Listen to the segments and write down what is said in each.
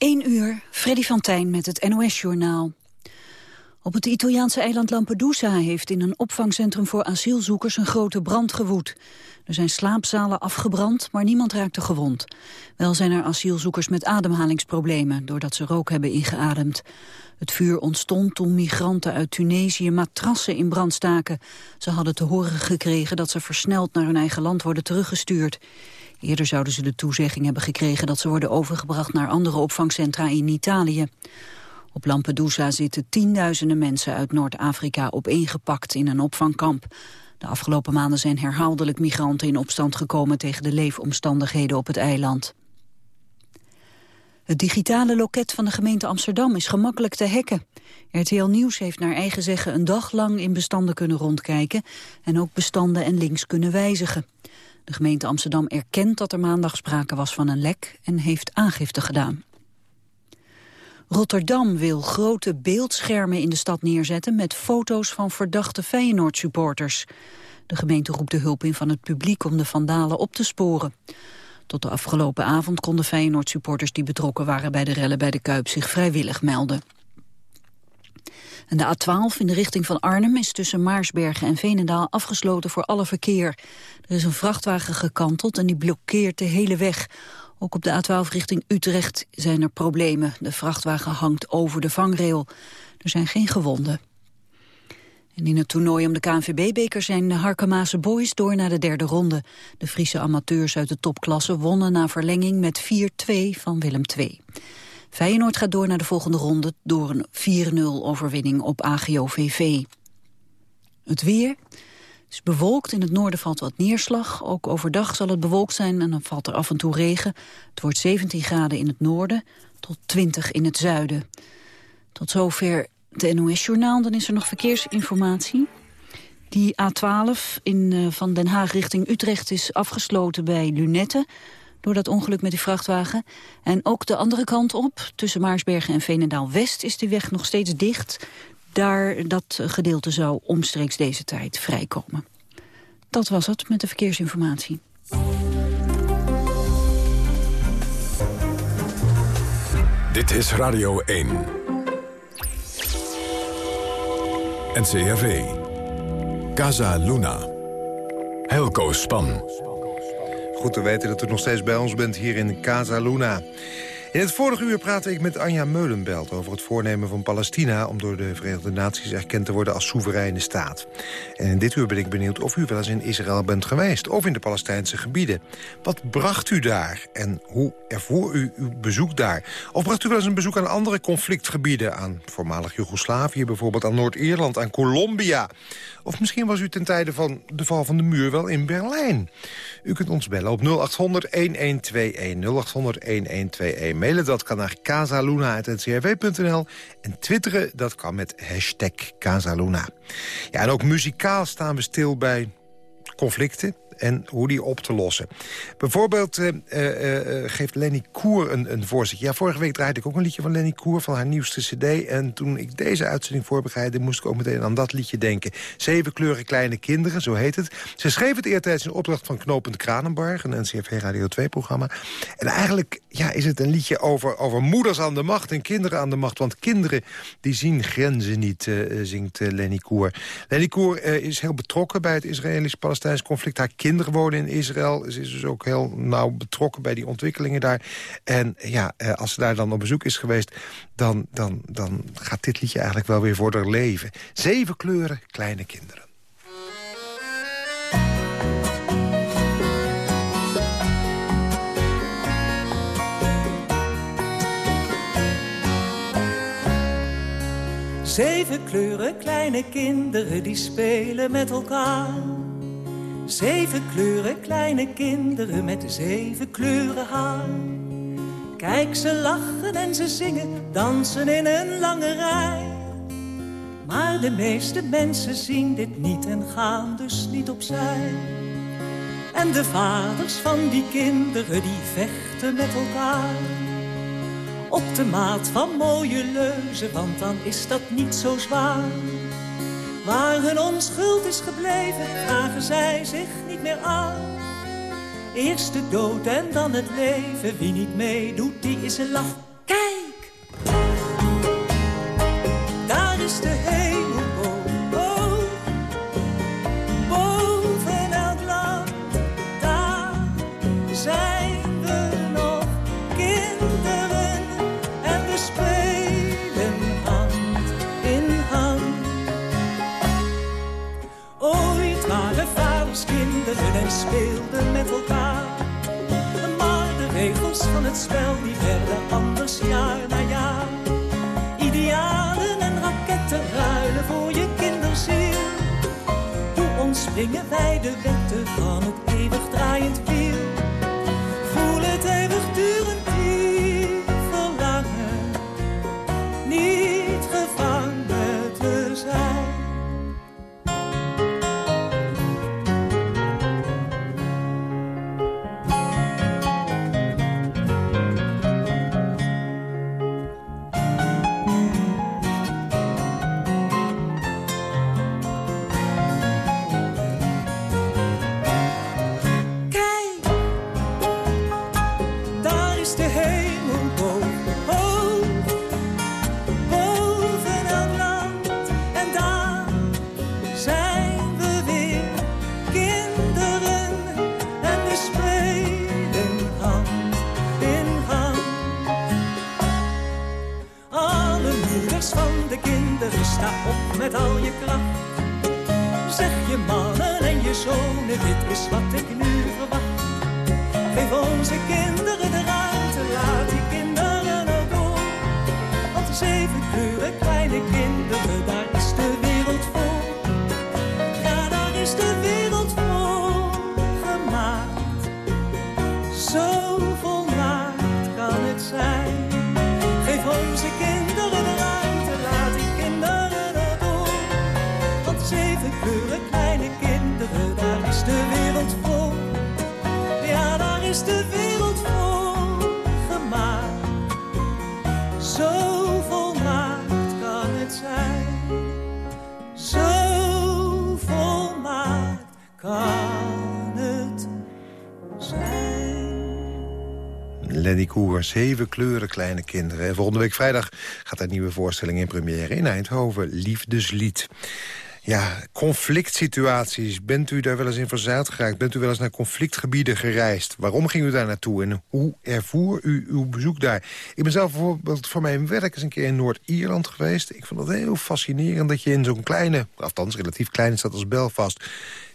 1 uur, Freddy van Tijn met het NOS-journaal. Op het Italiaanse eiland Lampedusa heeft in een opvangcentrum voor asielzoekers een grote brand gewoed. Er zijn slaapzalen afgebrand, maar niemand raakte gewond. Wel zijn er asielzoekers met ademhalingsproblemen, doordat ze rook hebben ingeademd. Het vuur ontstond toen migranten uit Tunesië matrassen in brand staken. Ze hadden te horen gekregen dat ze versneld naar hun eigen land worden teruggestuurd. Eerder zouden ze de toezegging hebben gekregen dat ze worden overgebracht naar andere opvangcentra in Italië. Op Lampedusa zitten tienduizenden mensen uit Noord-Afrika opeengepakt in een opvangkamp. De afgelopen maanden zijn herhaaldelijk migranten in opstand gekomen tegen de leefomstandigheden op het eiland. Het digitale loket van de gemeente Amsterdam is gemakkelijk te hacken. RTL Nieuws heeft naar eigen zeggen een dag lang in bestanden kunnen rondkijken... en ook bestanden en links kunnen wijzigen. De gemeente Amsterdam erkent dat er maandag sprake was van een lek en heeft aangifte gedaan. Rotterdam wil grote beeldschermen in de stad neerzetten met foto's van verdachte Feyenoord-supporters. De gemeente roept de hulp in van het publiek om de vandalen op te sporen. Tot de afgelopen avond konden Feyenoord-supporters die betrokken waren bij de rellen bij de Kuip zich vrijwillig melden. De A12 in de richting van Arnhem is tussen Maarsbergen en Veenendaal afgesloten voor alle verkeer. Er is een vrachtwagen gekanteld en die blokkeert de hele weg. Ook op de A12 richting Utrecht zijn er problemen. De vrachtwagen hangt over de vangrail. Er zijn geen gewonden. En in het toernooi om de KNVB-beker zijn de Harkemaase Boys door naar de derde ronde. De Friese amateurs uit de topklasse wonnen na verlenging met 4-2 van Willem II. Feyenoord gaat door naar de volgende ronde door een 4-0 overwinning op AGOVV. Het weer. Is bewolkt, in het noorden valt wat neerslag. Ook overdag zal het bewolkt zijn en dan valt er af en toe regen. Het wordt 17 graden in het noorden tot 20 in het zuiden. Tot zover de NOS-journaal. Dan is er nog verkeersinformatie. Die A12 in, uh, van Den Haag richting Utrecht is afgesloten bij Lunette door dat ongeluk met die vrachtwagen. En ook de andere kant op, tussen Maarsbergen en Veenendaal-West... is de weg nog steeds dicht. Daar dat gedeelte zou omstreeks deze tijd vrijkomen. Dat was het met de verkeersinformatie. Dit is Radio 1. NCRV. Casa Luna. Helco Span. Goed te weten dat u nog steeds bij ons bent hier in Casa Luna. In het vorige uur praatte ik met Anja Meulenbelt over het voornemen van Palestina... om door de Verenigde Naties erkend te worden als soevereine staat. En in dit uur ben ik benieuwd of u wel eens in Israël bent geweest... of in de Palestijnse gebieden. Wat bracht u daar en hoe ervoor u uw bezoek daar? Of bracht u wel eens een bezoek aan andere conflictgebieden... aan voormalig Joegoslavië, bijvoorbeeld aan Noord-Ierland, aan Colombia... Of misschien was u ten tijde van de val van de muur wel in Berlijn. U kunt ons bellen op 0800-1121. 0800-1121. Mailen dat kan naar casaluna.ncrv.nl. En twitteren dat kan met hashtag Casaluna. Ja, en ook muzikaal staan we stil bij conflicten en hoe die op te lossen. Bijvoorbeeld uh, uh, geeft Lenny Koer een, een voorzetje. Ja, vorige week draaide ik ook een liedje van Lenny Koer... van haar nieuwste cd. En toen ik deze uitzending voorbereidde... moest ik ook meteen aan dat liedje denken. Zeven kleuren kleine kinderen, zo heet het. Ze schreef het eertijds in opdracht van Knopend Kranenbarg... een NCRV Radio 2-programma. En eigenlijk ja, is het een liedje over, over moeders aan de macht... en kinderen aan de macht. Want kinderen die zien grenzen niet, zingt Lenny Koer. Lenny Koer is heel betrokken bij het Israëlisch-Palestijns conflict. Haar kinderen wonen in Israël. Ze is dus ook heel nauw betrokken bij die ontwikkelingen daar. En ja, eh, als ze daar dan op bezoek is geweest... dan, dan, dan gaat dit liedje eigenlijk wel weer voor haar leven. Zeven kleuren, kleine kinderen. Zeven kleuren, kleine kinderen die spelen met elkaar. Zeven kleuren, kleine kinderen met zeven kleuren haar. Kijk, ze lachen en ze zingen, dansen in een lange rij. Maar de meeste mensen zien dit niet en gaan dus niet opzij. En de vaders van die kinderen, die vechten met elkaar op de maat van mooie leuzen, want dan is dat niet zo zwaar. Waar hun onschuld is gebleven, vragen zij zich niet meer aan. Eerst de dood en dan het leven, wie niet meedoet, die is een lach. Kijk! Daar is de. Speelden met elkaar. Maar de regels van het spel die werden anders jaar na jaar. Idealen en raketten ruilen voor je kinderziel. Hoe ontspringen wij de wetten van het eeuwig draaiend wiel? Zeven kleuren kleine kinderen. En volgende week vrijdag gaat een nieuwe voorstelling in première in Eindhoven. Liefdeslied. Ja, conflict situaties. Bent u daar wel eens in verzeild geraakt? Bent u wel eens naar conflictgebieden gereisd? Waarom ging u daar naartoe en hoe ervoer u uw bezoek daar? Ik ben zelf bijvoorbeeld voor mijn werk eens een keer in Noord-Ierland geweest. Ik vond het heel fascinerend dat je in zo'n kleine, althans relatief kleine stad als Belfast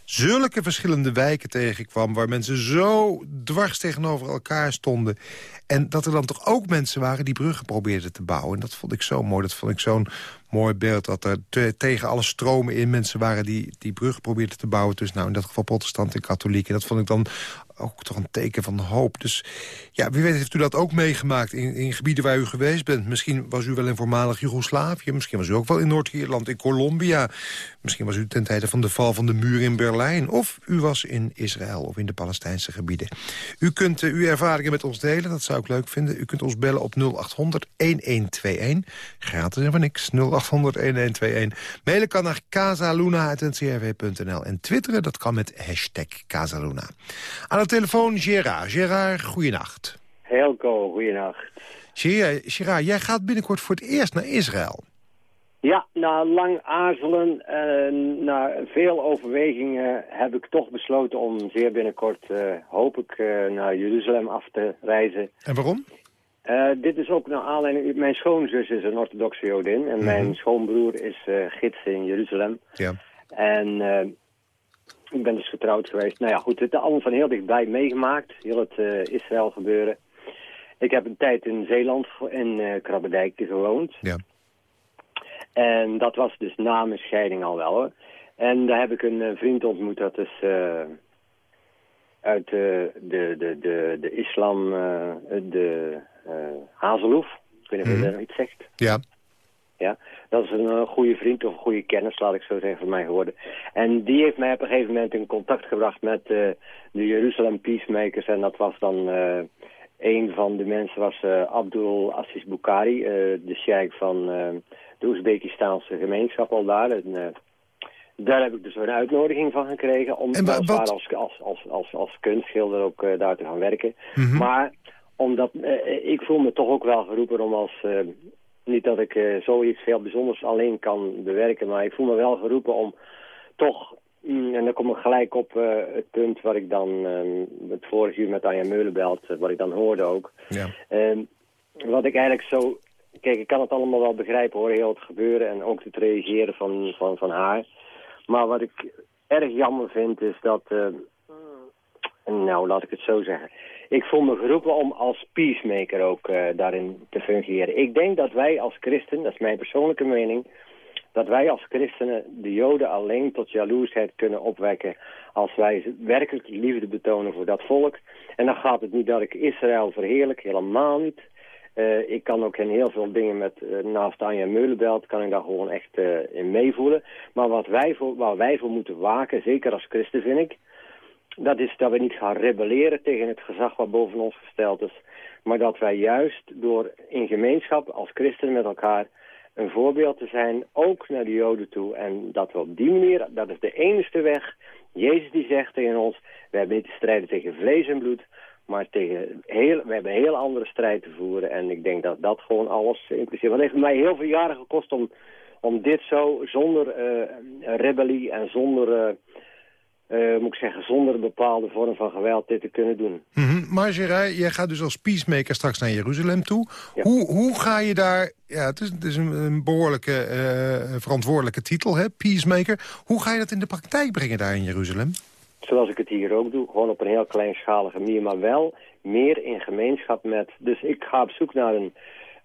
zulke verschillende wijken tegenkwam... waar mensen zo dwars tegenover elkaar stonden. En dat er dan toch ook mensen waren die bruggen probeerden te bouwen. En dat vond ik zo mooi. Dat vond ik zo'n mooi beeld. Dat er te- tegen alle stromen in mensen waren die die bruggen probeerden te bouwen. tussen nou in dat geval protestant en katholiek. En dat vond ik dan ook toch een teken van hoop. Dus ja, wie weet heeft u dat ook meegemaakt in, in gebieden waar u geweest bent. Misschien was u wel in voormalig Joegoslavië. Misschien was u ook wel in Noord-Ierland, in Colombia. Misschien was u ten tijde van de val van de muur in Berlijn. Of u was in Israël of in de Palestijnse gebieden. U kunt eh, uw ervaringen met ons delen, dat zou ik leuk vinden. U kunt ons bellen op 0800-1121. Gratis en voor niks, 0800-1121. Mailen kan naar casaluna.ncrv.nl. En twitteren, dat kan met hashtag Casaluna. Aan de telefoon Gerard. Gerard, goeienacht. Helco, goeienacht. Gerard, Gerard, jij gaat binnenkort voor het eerst naar Israël. Ja, na lang aarzelen en na veel overwegingen heb ik toch besloten om zeer binnenkort, eh, hoop ik, eh, naar Jeruzalem af te reizen. En waarom? Eh, dit is ook naar aanleiding, mijn schoonzus is een orthodoxe jodin en mijn schoonbroer is eh, gids in Jeruzalem. Ja. En eh, ik ben dus getrouwd geweest. Nou ja, goed, het allemaal van heel dichtbij meegemaakt, heel het eh, Israël gebeuren. Ik heb een tijd in Zeeland, in eh Krabbedijk gewoond. Ja. En dat was dus na mijn scheiding al wel hoor. En daar heb ik een eh, vriend ontmoet, dat is eh, uit eh, de, de, de, de islam, eh, de eh Hazelhoef. Ik weet niet of je Mhm. dat iets zegt. Ja. Ja, dat is een eh, goede vriend of een goede kennis, laat ik zo zeggen, van mij geworden. En die heeft mij op een gegeven moment in contact gebracht met eh, de Jeruzalem Peacemakers. En dat was dan, eh, een van de mensen was Abdul Assis Bukhari, de sheikh van de Oezbekistaanse gemeenschap al daar. En, daar heb ik dus een uitnodiging van gekregen om En wat- als, als, als, als, als kunstschilder ook daar te gaan werken. Mhm. Maar omdat eh, ik voel me toch ook wel geroepen om als, eh, niet dat ik uh, zoiets heel bijzonders alleen kan bewerken, maar ik voel me wel geroepen om toch, mm, en dan kom ik gelijk op uh, het punt waar ik dan, uh, het vorige uur met Anja Meulenbelt, wat ik dan hoorde ook. Ja. Ehm, wat ik eigenlijk zo, kijk ik kan het allemaal wel begrijpen hoor, heel het gebeuren en ook het reageren van, van, van haar. Maar wat ik erg jammer vind is dat, nou laat ik het zo zeggen ik voel me geroepen om als peacemaker ook uh, daarin te fungeren. Ik denk dat wij als christen, dat is mijn persoonlijke mening... dat wij als christenen de joden alleen tot jaloersheid kunnen opwekken... als wij werkelijk liefde betonen voor dat volk. En dan gaat het niet dat ik Israël verheerlijk, helemaal niet... Uh, ik kan ook in heel veel dingen met, uh, naast Anja Meulenbelt, kan ik daar gewoon echt in meevoelen. Maar wat wij voor, waar wij voor moeten waken, zeker als christen vind ik, dat is dat we niet gaan rebelleren tegen het gezag wat boven ons gesteld is. Maar dat wij juist door in gemeenschap als christenen met elkaar een voorbeeld te zijn, ook naar de joden toe. En dat we op die manier, dat is de enige weg. Jezus die zegt tegen ons, we hebben niet te strijden tegen vlees en bloed, maar tegen heel, we hebben een heel andere strijd te voeren. En ik denk dat dat gewoon alles. Want het heeft mij heel veel jaren gekost om, om dit zo zonder uh, rebellie en zonder... Uh, uh, moet ik zeggen, zonder een bepaalde vorm van geweld dit te kunnen doen. Mm -hmm. Maar Gerard, jij gaat dus als peacemaker straks naar Jeruzalem toe. Hoe, hoe ga je daar, ja, het is, het is een, een behoorlijke uh, verantwoordelijke titel, hè, peacemaker. Hoe ga je dat in de praktijk brengen daar in Jeruzalem? Zoals ik het hier ook doe, gewoon op een heel kleinschalige manier, maar wel meer in gemeenschap met... Dus ik ga op zoek naar een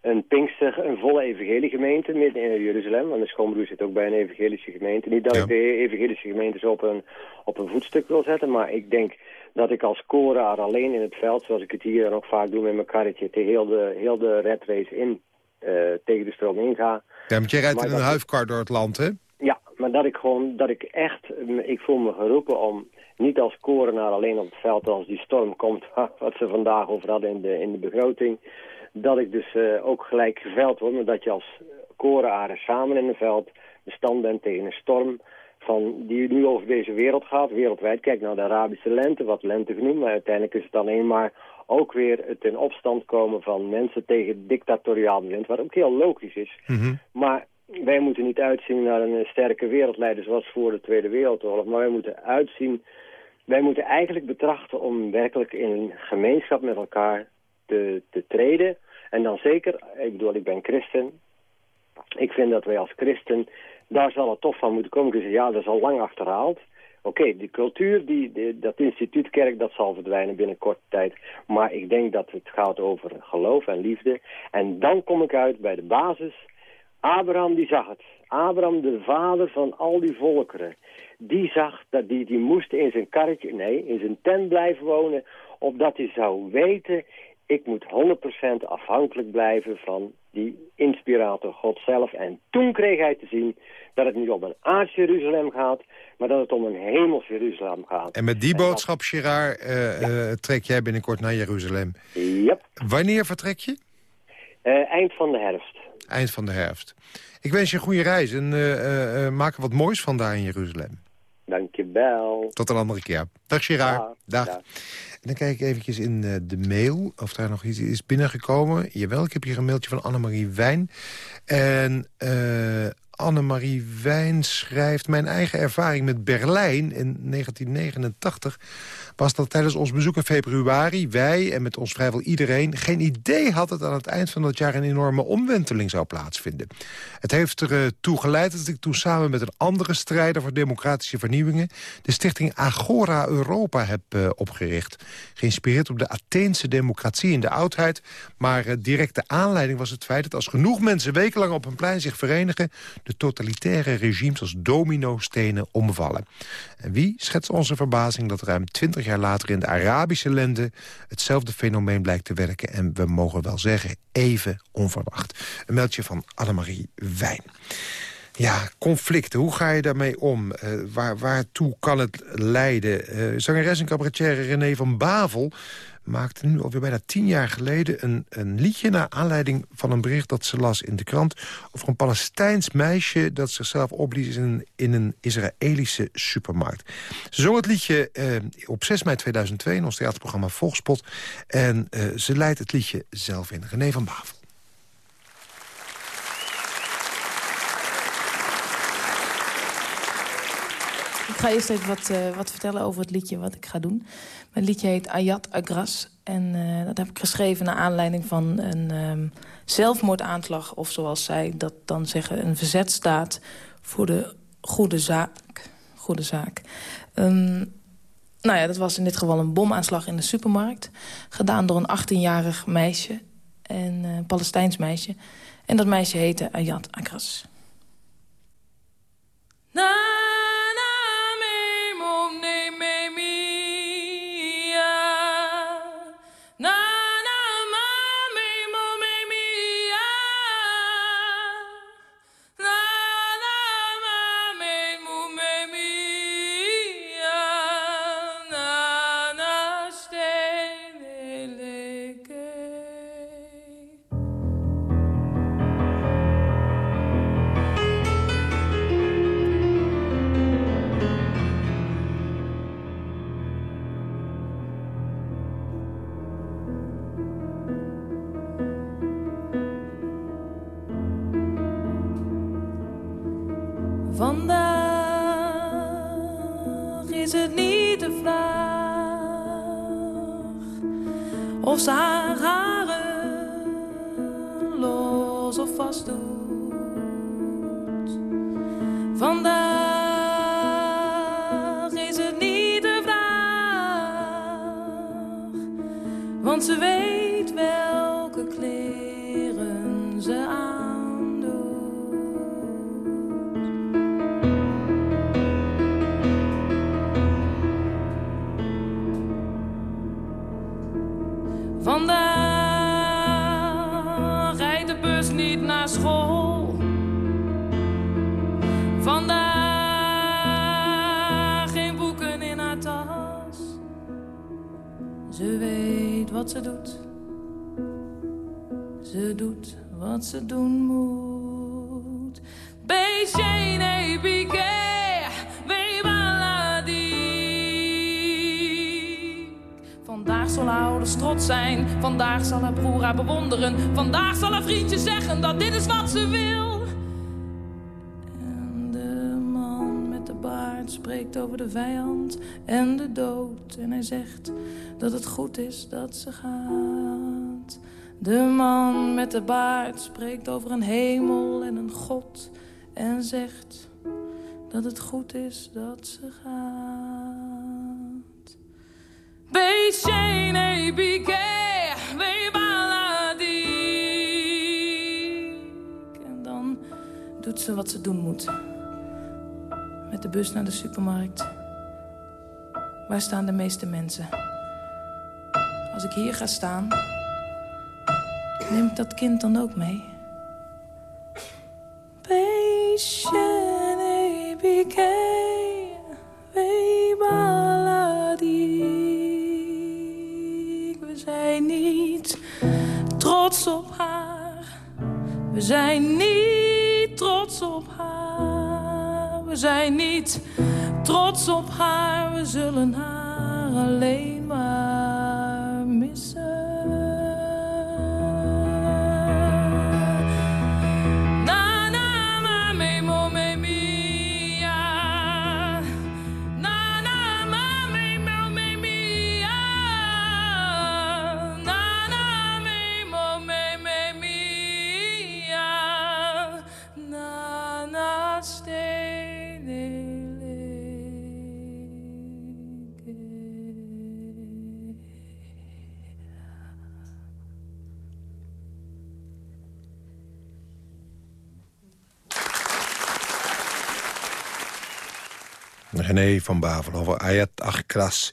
een Pinkster, een volle evangeliegemeente midden in Jeruzalem. Want mijn schoonbroer zit ook bij een evangelische gemeente. Niet dat ik de evangelische gemeentes op een, op een voetstuk wil zetten, maar ik denk dat ik als koraar alleen in het veld, zoals ik het hier ook vaak doe met mijn karretje, te heel de, heel de red race in, uh, tegen de stroom inga. Ja, want jij rijdt in een huifkar door het land, hè? Ja, maar dat ik gewoon, dat ik echt, ik voel me geroepen om niet als korenaar alleen op het veld als die storm komt, wat ze vandaag over hadden in de, in de begroting, dat ik dus uh, ook gelijk geveld word, maar dat je als korenaren samen in een veld bestand bent tegen een storm van, die nu over deze wereld gaat, wereldwijd. Kijk naar de Arabische lente, wat lente genoemd, maar uiteindelijk is het alleen maar ook weer het in opstand komen van mensen tegen dictatoriaal bewind, wat ook heel logisch is. Mm Maar wij moeten niet uitzien naar een sterke wereldleider zoals voor de Tweede Wereldoorlog, maar wij moeten uitzien, wij moeten eigenlijk betrachten om werkelijk in een gemeenschap met elkaar te, te treden. En dan zeker, ik bedoel, ik ben christen. Ik vind dat wij als christen, daar zal het toch van moeten komen. Dus ja, dat is al lang achterhaald. Oké, die cultuur, die, dat instituut kerk, dat zal verdwijnen binnen korte tijd. Maar ik denk dat het gaat over geloof en liefde. En dan kom ik uit bij de basis. Abraham die zag het. Abraham, de vader van al die volkeren. Die zag dat die, die moest in zijn karretje, nee, in zijn tent blijven wonen. Opdat hij zou weten, ik moet 100% afhankelijk blijven van die inspirator God zelf. En toen kreeg hij te zien dat het niet om een aards Jeruzalem gaat, maar dat het om een hemels Jeruzalem gaat. En met die boodschap, Gerard, uh, trek jij binnenkort naar Jeruzalem. Yep. Wanneer vertrek je? Uh, eind van de herfst. Eind van de herfst. Ik wens je een goede reis en maak er wat moois van daar in Jeruzalem. Dankjewel. Tot een andere keer. Dag Gerard. Dag. En dan kijk ik eventjes in uh, de mail of daar nog iets is binnengekomen. Jawel, ik heb hier een mailtje van Annemarie Wijn. En uh, Annemarie Wijn schrijft... mijn eigen ervaring met Berlijn in 1989 was dat tijdens ons bezoek in februari... wij en met ons vrijwel iedereen geen idee hadden... dat aan het eind van dat jaar een enorme omwenteling zou plaatsvinden. Het heeft ertoe uh, geleid dat ik toen samen met een andere strijder... voor democratische vernieuwingen... de stichting Agora Europa heb uh, opgericht. Geïnspireerd op de Atheense democratie in de oudheid. Maar uh, directe aanleiding was het feit dat als genoeg mensen... wekenlang op een plein zich verenigen... de totalitaire regimes als dominostenen omvallen. En wie schetst onze verbazing dat ruim 20 jaar later in de Arabische lente... hetzelfde fenomeen blijkt te werken en we mogen wel zeggen even onverwacht. Een meldje van Annemarie Wijn. Ja, conflicten, hoe ga je daarmee om? Uh, waar, waartoe kan het leiden? Uh, zangeres en cabaretier René van Bavel maakte nu alweer bijna tien jaar geleden een, een liedje... naar aanleiding van een bericht dat ze las in de krant... over een Palestijns meisje dat zichzelf opblies in in een Israëlische supermarkt. Ze zong het liedje eh, op 6 mei 2002 in ons theaterprogramma Volgspot. En eh, ze leidt het liedje zelf in. René van Bavel. Ga eerst even wat, uh, wat vertellen over het liedje wat ik ga doen. Mijn liedje heet Ayat Agras. En uh, dat heb ik geschreven naar aanleiding van een um, zelfmoordaanslag... of zoals zij dat dan zeggen, een verzetstaat voor de goede zaak. Goede zaak. Um, nou ja, dat was in dit geval een bomaanslag in de supermarkt. Gedaan door een 18-jarig meisje, een uh, Palestijns meisje. En dat meisje heette Ayat Agras. Na ze doet. Ze doet wat ze doen moet. Beetje nee, Vandaag zal haar ouders trots zijn. Vandaag zal haar broer haar bewonderen. Vandaag zal haar vriendje zeggen dat dit is wat ze wil. Spreekt over de vijand en de dood. En hij zegt dat het goed is dat ze gaat. De man met de baard spreekt over een hemel en een God. En zegt dat het goed is dat ze gaat. Beşene bike En dan doet ze wat ze doen moet. Met de bus naar de supermarkt. Waar staan de meeste mensen? Als ik hier ga staan, neem ik dat kind dan ook mee? Ve zijn niet trots op haar. We zijn niet trots op haar. We zijn niet trots op haar. We zullen haar alleen maar missen. René van Bavel over Ayat Achkras.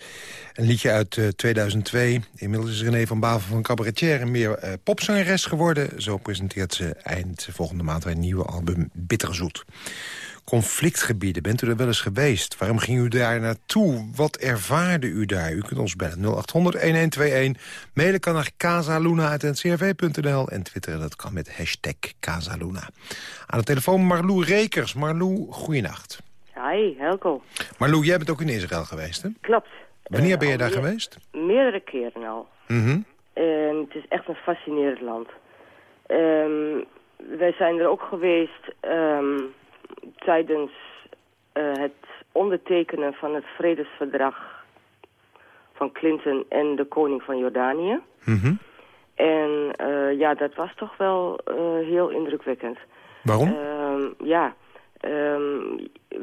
Een liedje uit 2002. Eh, Inmiddels is René van Bavel van cabaretier en meer uh, popzangeres geworden. Zo presenteert ze eind volgende maand haar nieuwe album Bitterzoet. Conflictgebieden, bent u er wel eens geweest? Waarom ging u daar naartoe? Wat ervaarde u daar? U kunt ons bellen 0800-1121. Mailen kan naar casaluna.ncrv.nl en twitteren dat kan met hashtag Casaluna. Aan de telefoon Marlou Rekers. Marlou, goeienacht. Hi, Helco. Marlou, jij bent ook in Israël geweest, hè? Klopt. Wanneer ben je daar meer- geweest? Meerdere keren al. Mhm. En het is echt een fascinerend land. Ehm, wij zijn er ook geweest ehm, tijdens eh, het ondertekenen van het vredesverdrag van Clinton en de koning van Jordanië. Mhm. En uh, ja, dat was toch wel heel indrukwekkend. Waarom? Uh, ja, um,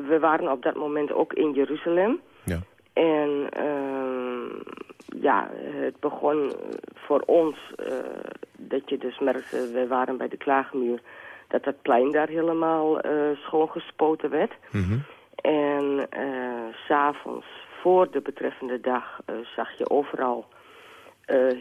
we waren op dat moment ook in Jeruzalem. Ja. En ehm, ja, het begon voor ons dat je dus merkte, we waren bij de klaagmuur, dat het plein daar helemaal schoongespoten werd. Mhm. En s s'avonds voor de betreffende dag zag je overal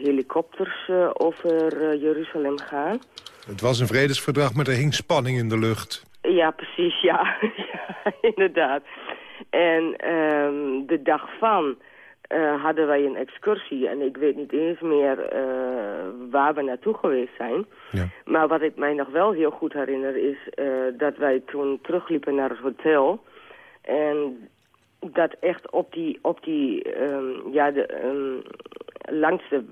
helikopters over Jeruzalem gaan. Het was een vredesverdrag, maar er hing spanning in de lucht. Ja, precies, ja. ja inderdaad. En um, de dag van uh, hadden wij een excursie. En ik weet niet eens meer uh, waar we naartoe geweest zijn. Ja. Maar wat ik mij nog wel heel goed herinner is uh, dat wij toen terugliepen naar het hotel. En dat echt op die, op die um, ja, de, um, langs de,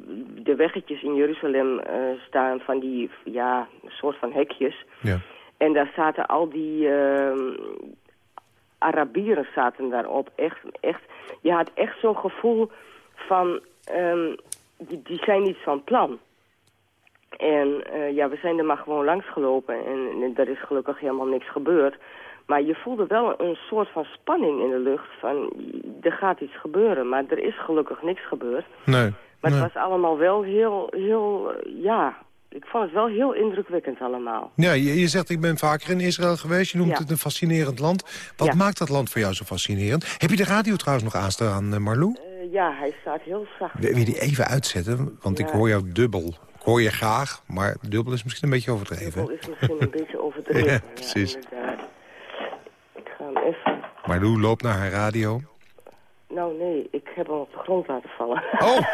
de weggetjes in Jeruzalem staan van die, ja, soort van hekjes. Ja. En daar zaten al die uh, Arabieren zaten daarop. Echt, echt, je had echt zo'n gevoel van, um, die, die zijn niet van plan. En uh, ja, we zijn er maar gewoon langs gelopen en, en er is gelukkig helemaal niks gebeurd. Maar je voelde wel een soort van spanning in de lucht. Van, er gaat iets gebeuren, maar er is gelukkig niks gebeurd. Nee. Maar nee. het was allemaal wel heel, heel, ja... Ik vond het wel heel indrukwekkend allemaal. Ja, je, je zegt ik ben vaker in Israël geweest. Je noemt Ja. het een fascinerend land. Wat Ja. maakt dat land voor jou zo fascinerend? Heb je de radio trouwens nog aanstaan, eh, Marlou? Uh, ja, hij staat heel zacht. Wil je die even uitzetten? Want ik hoor jou dubbel. Ik hoor je graag, maar dubbel is misschien een beetje overdreven. Dubbel is misschien een beetje overdreven. Ja, precies. Ik ga hem even... Marlou loopt naar haar radio. Nou nee, ik heb hem op de grond laten vallen. Oh!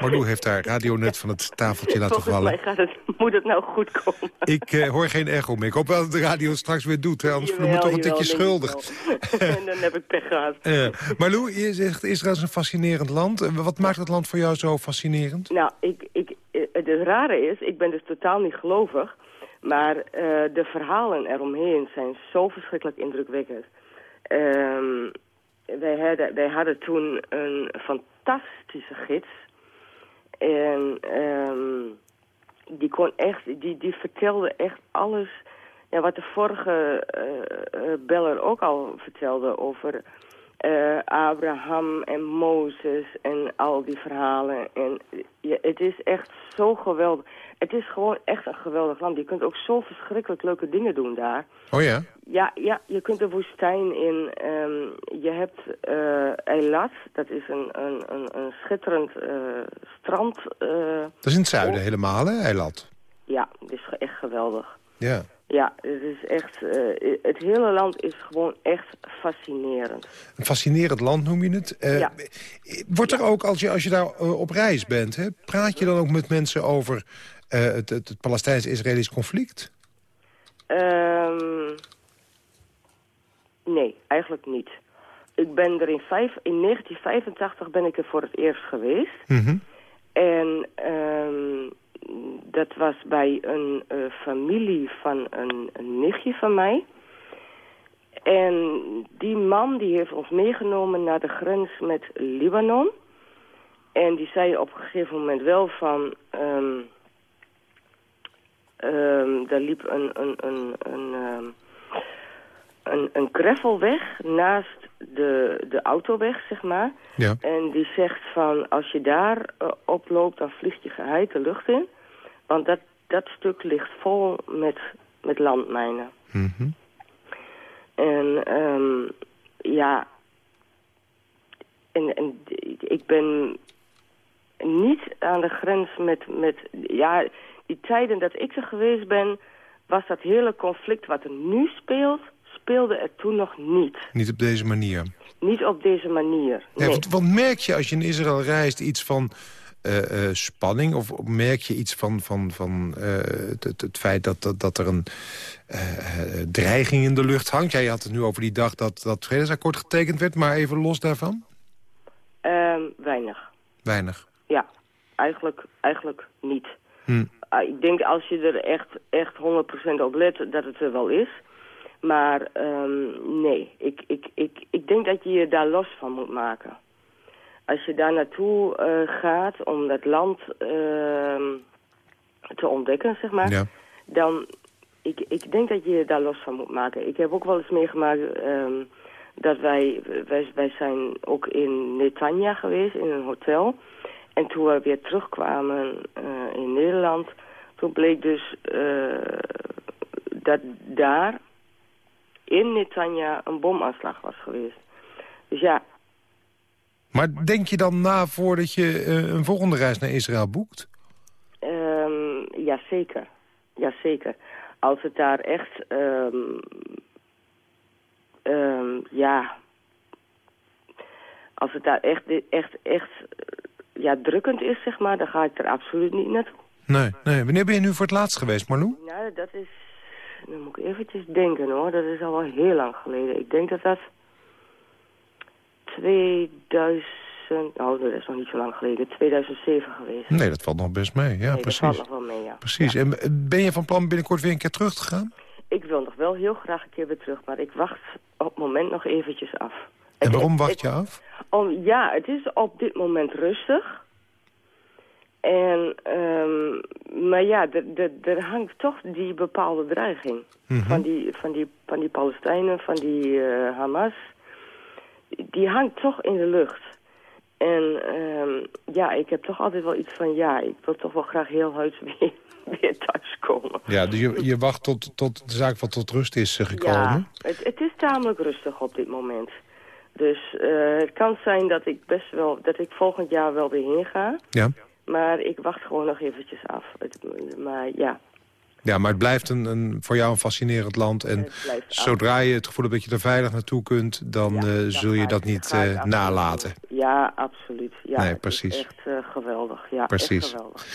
Marlou heeft haar radionet van het tafeltje laten Volgens vallen. mij gaat het, moet het nou goed komen. Ik eh, hoor geen echo meer. Ik hoop wel dat de radio het straks weer doet. Hè? Anders voel ik me toch een tikje schuldig. en dan heb ik pech gehad. Eh, Marlou, je zegt Israël is een fascinerend land. Eh, Wat maakt dat land voor jou zo fascinerend? Nou, ik, ik, het rare is, ik ben dus totaal niet gelovig. Maar uh, de verhalen eromheen zijn zo verschrikkelijk indrukwekkend. Um, wij, hadden, wij hadden toen een fantastische gids. En um, die kon echt, die, die vertelde echt alles. Ja, wat de vorige uh, beller ook al vertelde over uh, Abraham en Mozes en al die verhalen. En ja, het is echt zo geweldig. Het is gewoon echt een geweldig land. Je kunt ook zo verschrikkelijk leuke dingen doen daar. Oh ja? Ja, ja je kunt de woestijn in. Um, je hebt uh, Eilat, dat is een, een, een, een schitterend uh, strand. Dat is in het zuiden helemaal, hè, Eilat? Ja, het is echt geweldig. Ja. Ja, het is echt, uh, het hele land is gewoon echt fascinerend. Een fascinerend land noem je het. Uh, ja. Wordt er ook, als je, als je daar uh, op reis bent, hè, praat je dan ook met mensen over het, het, het Palestijns-Israëlisch conflict? Um, nee, eigenlijk niet. Ik ben er in, vijf, in 1985 ben ik er voor het eerst geweest. Mm -hmm. En um, dat was bij een uh, familie van een, nichtje van mij. En die man die heeft ons meegenomen naar de grens met Libanon. En die zei op een gegeven moment wel van... Um, um, daar liep een, een, een, een, um, een, een gravelweg naast de, de autoweg, zeg maar. Ja. En die zegt van, als je daar uh, oploopt, dan vliegt je geheid de lucht in. Want dat, dat stuk ligt vol met, met landmijnen. Mm -hmm. En um, ja, en, en ik ben niet aan de grens met, met... Ja, die tijden dat ik er geweest ben, was dat hele conflict wat er nu speelt, speelde er toen nog niet. Niet op deze manier? Niet op deze manier, nee. ja, wat merk je als je in Israël reist, iets van... Uh, uh, spanning? Of merk je iets van, van, van uh, het, het, het, feit dat, dat, dat er een dreiging in de lucht hangt? Jij had het nu over die dag dat dat vredesakkoord getekend werd, maar even los daarvan? Um, weinig. Weinig? Ja, eigenlijk, eigenlijk niet. Hm. ik denk als je er echt, echt 100% op let dat het er wel is. Maar ehm, nee, ik, ik, ik, ik denk dat je je daar los van moet maken. Als je daar naartoe uh, gaat om dat land ehm, te ontdekken, zeg maar... Ja. dan... Ik, ik denk dat je je daar los van moet maken. Ik heb ook wel eens meegemaakt um, dat wij, wij... Wij zijn ook in Netanya geweest, in een hotel. En toen we weer terugkwamen uh, in Nederland... toen bleek dus uh, dat daar in Netanya een bomaanslag was geweest. Dus ja. Maar denk je dan na voordat je uh, een volgende reis naar Israël boekt? Um, ja, zeker. Ja, zeker. Als het daar echt... Um, um, ja... Als het daar echt, echt, echt ja, drukkend is, zeg maar, dan ga ik er absoluut niet naartoe. Nee, nee. Wanneer ben je nu voor het laatst geweest, Marlou? Nou, dat is dan moet ik eventjes denken hoor. Dat is al wel heel lang geleden. Ik denk dat dat 2000... Oh, dat is nog niet zo lang geleden. 2007 geweest. Nee, dat valt nog best mee. Ja, nee, precies. dat valt nog wel mee, ja. Precies. Ja. En ben je van plan binnenkort weer een keer terug te gaan? Ik wil nog wel heel graag een keer weer terug. Maar ik wacht op het moment nog eventjes af. En waarom wacht je af? Om, ja, het is op dit moment rustig. En, um, maar ja, er hangt toch die bepaalde dreiging. Mm -hmm. van, die, van, die, van die Palestijnen, van die uh, Hamas. Die hangt toch in de lucht. En um, ja, ik heb toch altijd wel iets van... ja, ik wil toch wel graag heel huis weer, weer thuiskomen. Ja, dus je, je wacht tot, tot de zaak wat tot rust is uh, gekomen? Ja, het, het is tamelijk rustig op dit moment. Dus uh, het kan zijn dat ik best wel... dat ik volgend jaar wel weer heen ga. Ja. Maar ik wacht gewoon nog eventjes af. Het, maar ja. Ja, maar het blijft een, een, voor jou een fascinerend land. En zodra je het gevoel hebt dat je er veilig naartoe kunt... dan ja, uh, zul je dat niet uh, nalaten. Ja, absoluut. Ja, nee, precies. echt uh, geweldig. Ja, precies. Echt geweldig.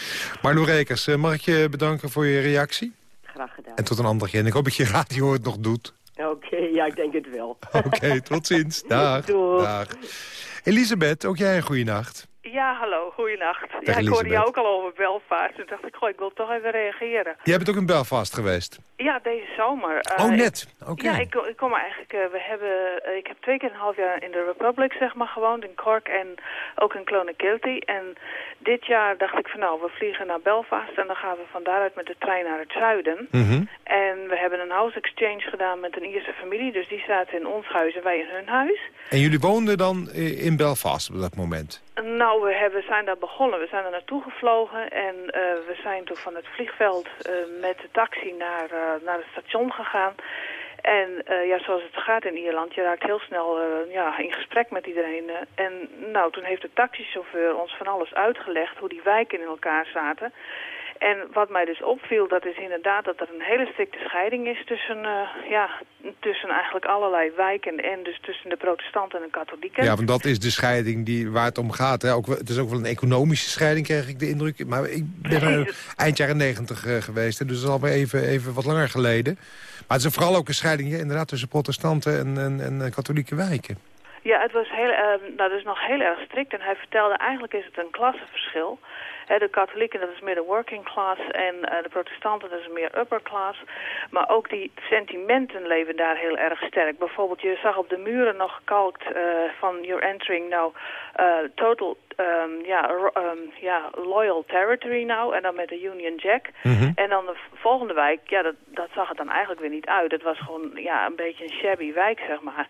Marlo Rekers, mag ik je bedanken voor je reactie? Graag gedaan. En tot een ander keer. En ik hoop dat je radio het nog doet. Oké, okay, ja, ik denk het wel. Oké, okay, tot ziens. Dag. Dag. Elisabeth, ook jij een goede nacht. Ja, hallo, goeienacht. Ja, ik hoorde jou ook al over Belfast. Toen dacht ik, goh, ik wil toch even reageren. Jij bent ook in Belfast geweest? Ja, deze zomer. Uh, oh, net? Oké. Okay. Ja, ik, ik, kom eigenlijk, uh, we hebben, uh, ik heb twee keer een half jaar in de Republic, zeg maar, gewoond. In Cork en ook in Clonakilty. En dit jaar dacht ik van, nou, we vliegen naar Belfast. En dan gaan we van daaruit met de trein naar het zuiden. Mm -hmm. En we hebben een house exchange gedaan met een Ierse familie. Dus die zaten in ons huis en wij in hun huis. En jullie woonden dan in Belfast op dat moment? Nou, we hebben, zijn daar begonnen. We zijn er naartoe gevlogen en uh, we zijn toen van het vliegveld uh, met de taxi naar, uh, naar het station gegaan. En ja, zoals het gaat in Ierland, je raakt heel snel ja, in gesprek met iedereen. en nou, toen heeft de taxichauffeur ons van alles uitgelegd hoe die wijken in elkaar zaten. En wat mij dus opviel, dat is inderdaad dat er een hele strikte scheiding is tussen, uh, ja, tussen eigenlijk allerlei wijken en dus tussen de protestanten en de katholieken. Ja, want dat is de scheiding die, waar het om gaat. Hè? Ook, het is ook wel een economische scheiding, kreeg ik de indruk. Maar ik ben er eind jaren negentig uh, geweest, hè? dus dat is alweer even, even wat langer geleden. Maar het is vooral ook een scheiding ja, inderdaad tussen protestanten en, en, en katholieke wijken. Ja, het was heel, uh, nou, dat is nog heel erg strikt. En hij vertelde, eigenlijk is het een klassenverschil. De katholieken, dat is meer de working class. En uh, de protestanten, dat is meer upper class. Maar ook die sentimenten leven daar heel erg sterk. Bijvoorbeeld, je zag op de muren nog gekalkt uh, van you're entering now uh, total um, ja, um, ja, loyal territory now. En dan met de Union Jack. Mm -hmm. En dan de volgende wijk, ja, dat, dat zag het dan eigenlijk weer niet uit. Het was gewoon ja, een beetje een shabby wijk, zeg maar.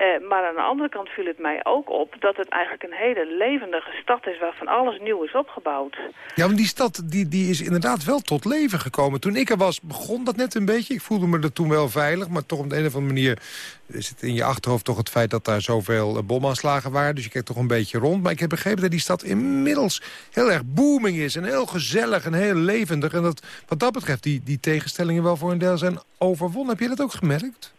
Uh, maar aan de andere kant viel het mij ook op dat het eigenlijk een hele levendige stad is waarvan alles nieuw is opgebouwd. Ja, want die stad die, die is inderdaad wel tot leven gekomen. Toen ik er was begon dat net een beetje. Ik voelde me er toen wel veilig, maar toch op de een of andere manier zit in je achterhoofd toch het feit dat daar zoveel bomaanslagen waren. Dus je kijkt toch een beetje rond. Maar ik heb begrepen dat die stad inmiddels heel erg booming is en heel gezellig en heel levendig. En dat wat dat betreft die, die tegenstellingen wel voor een deel zijn overwonnen. Heb je dat ook gemerkt?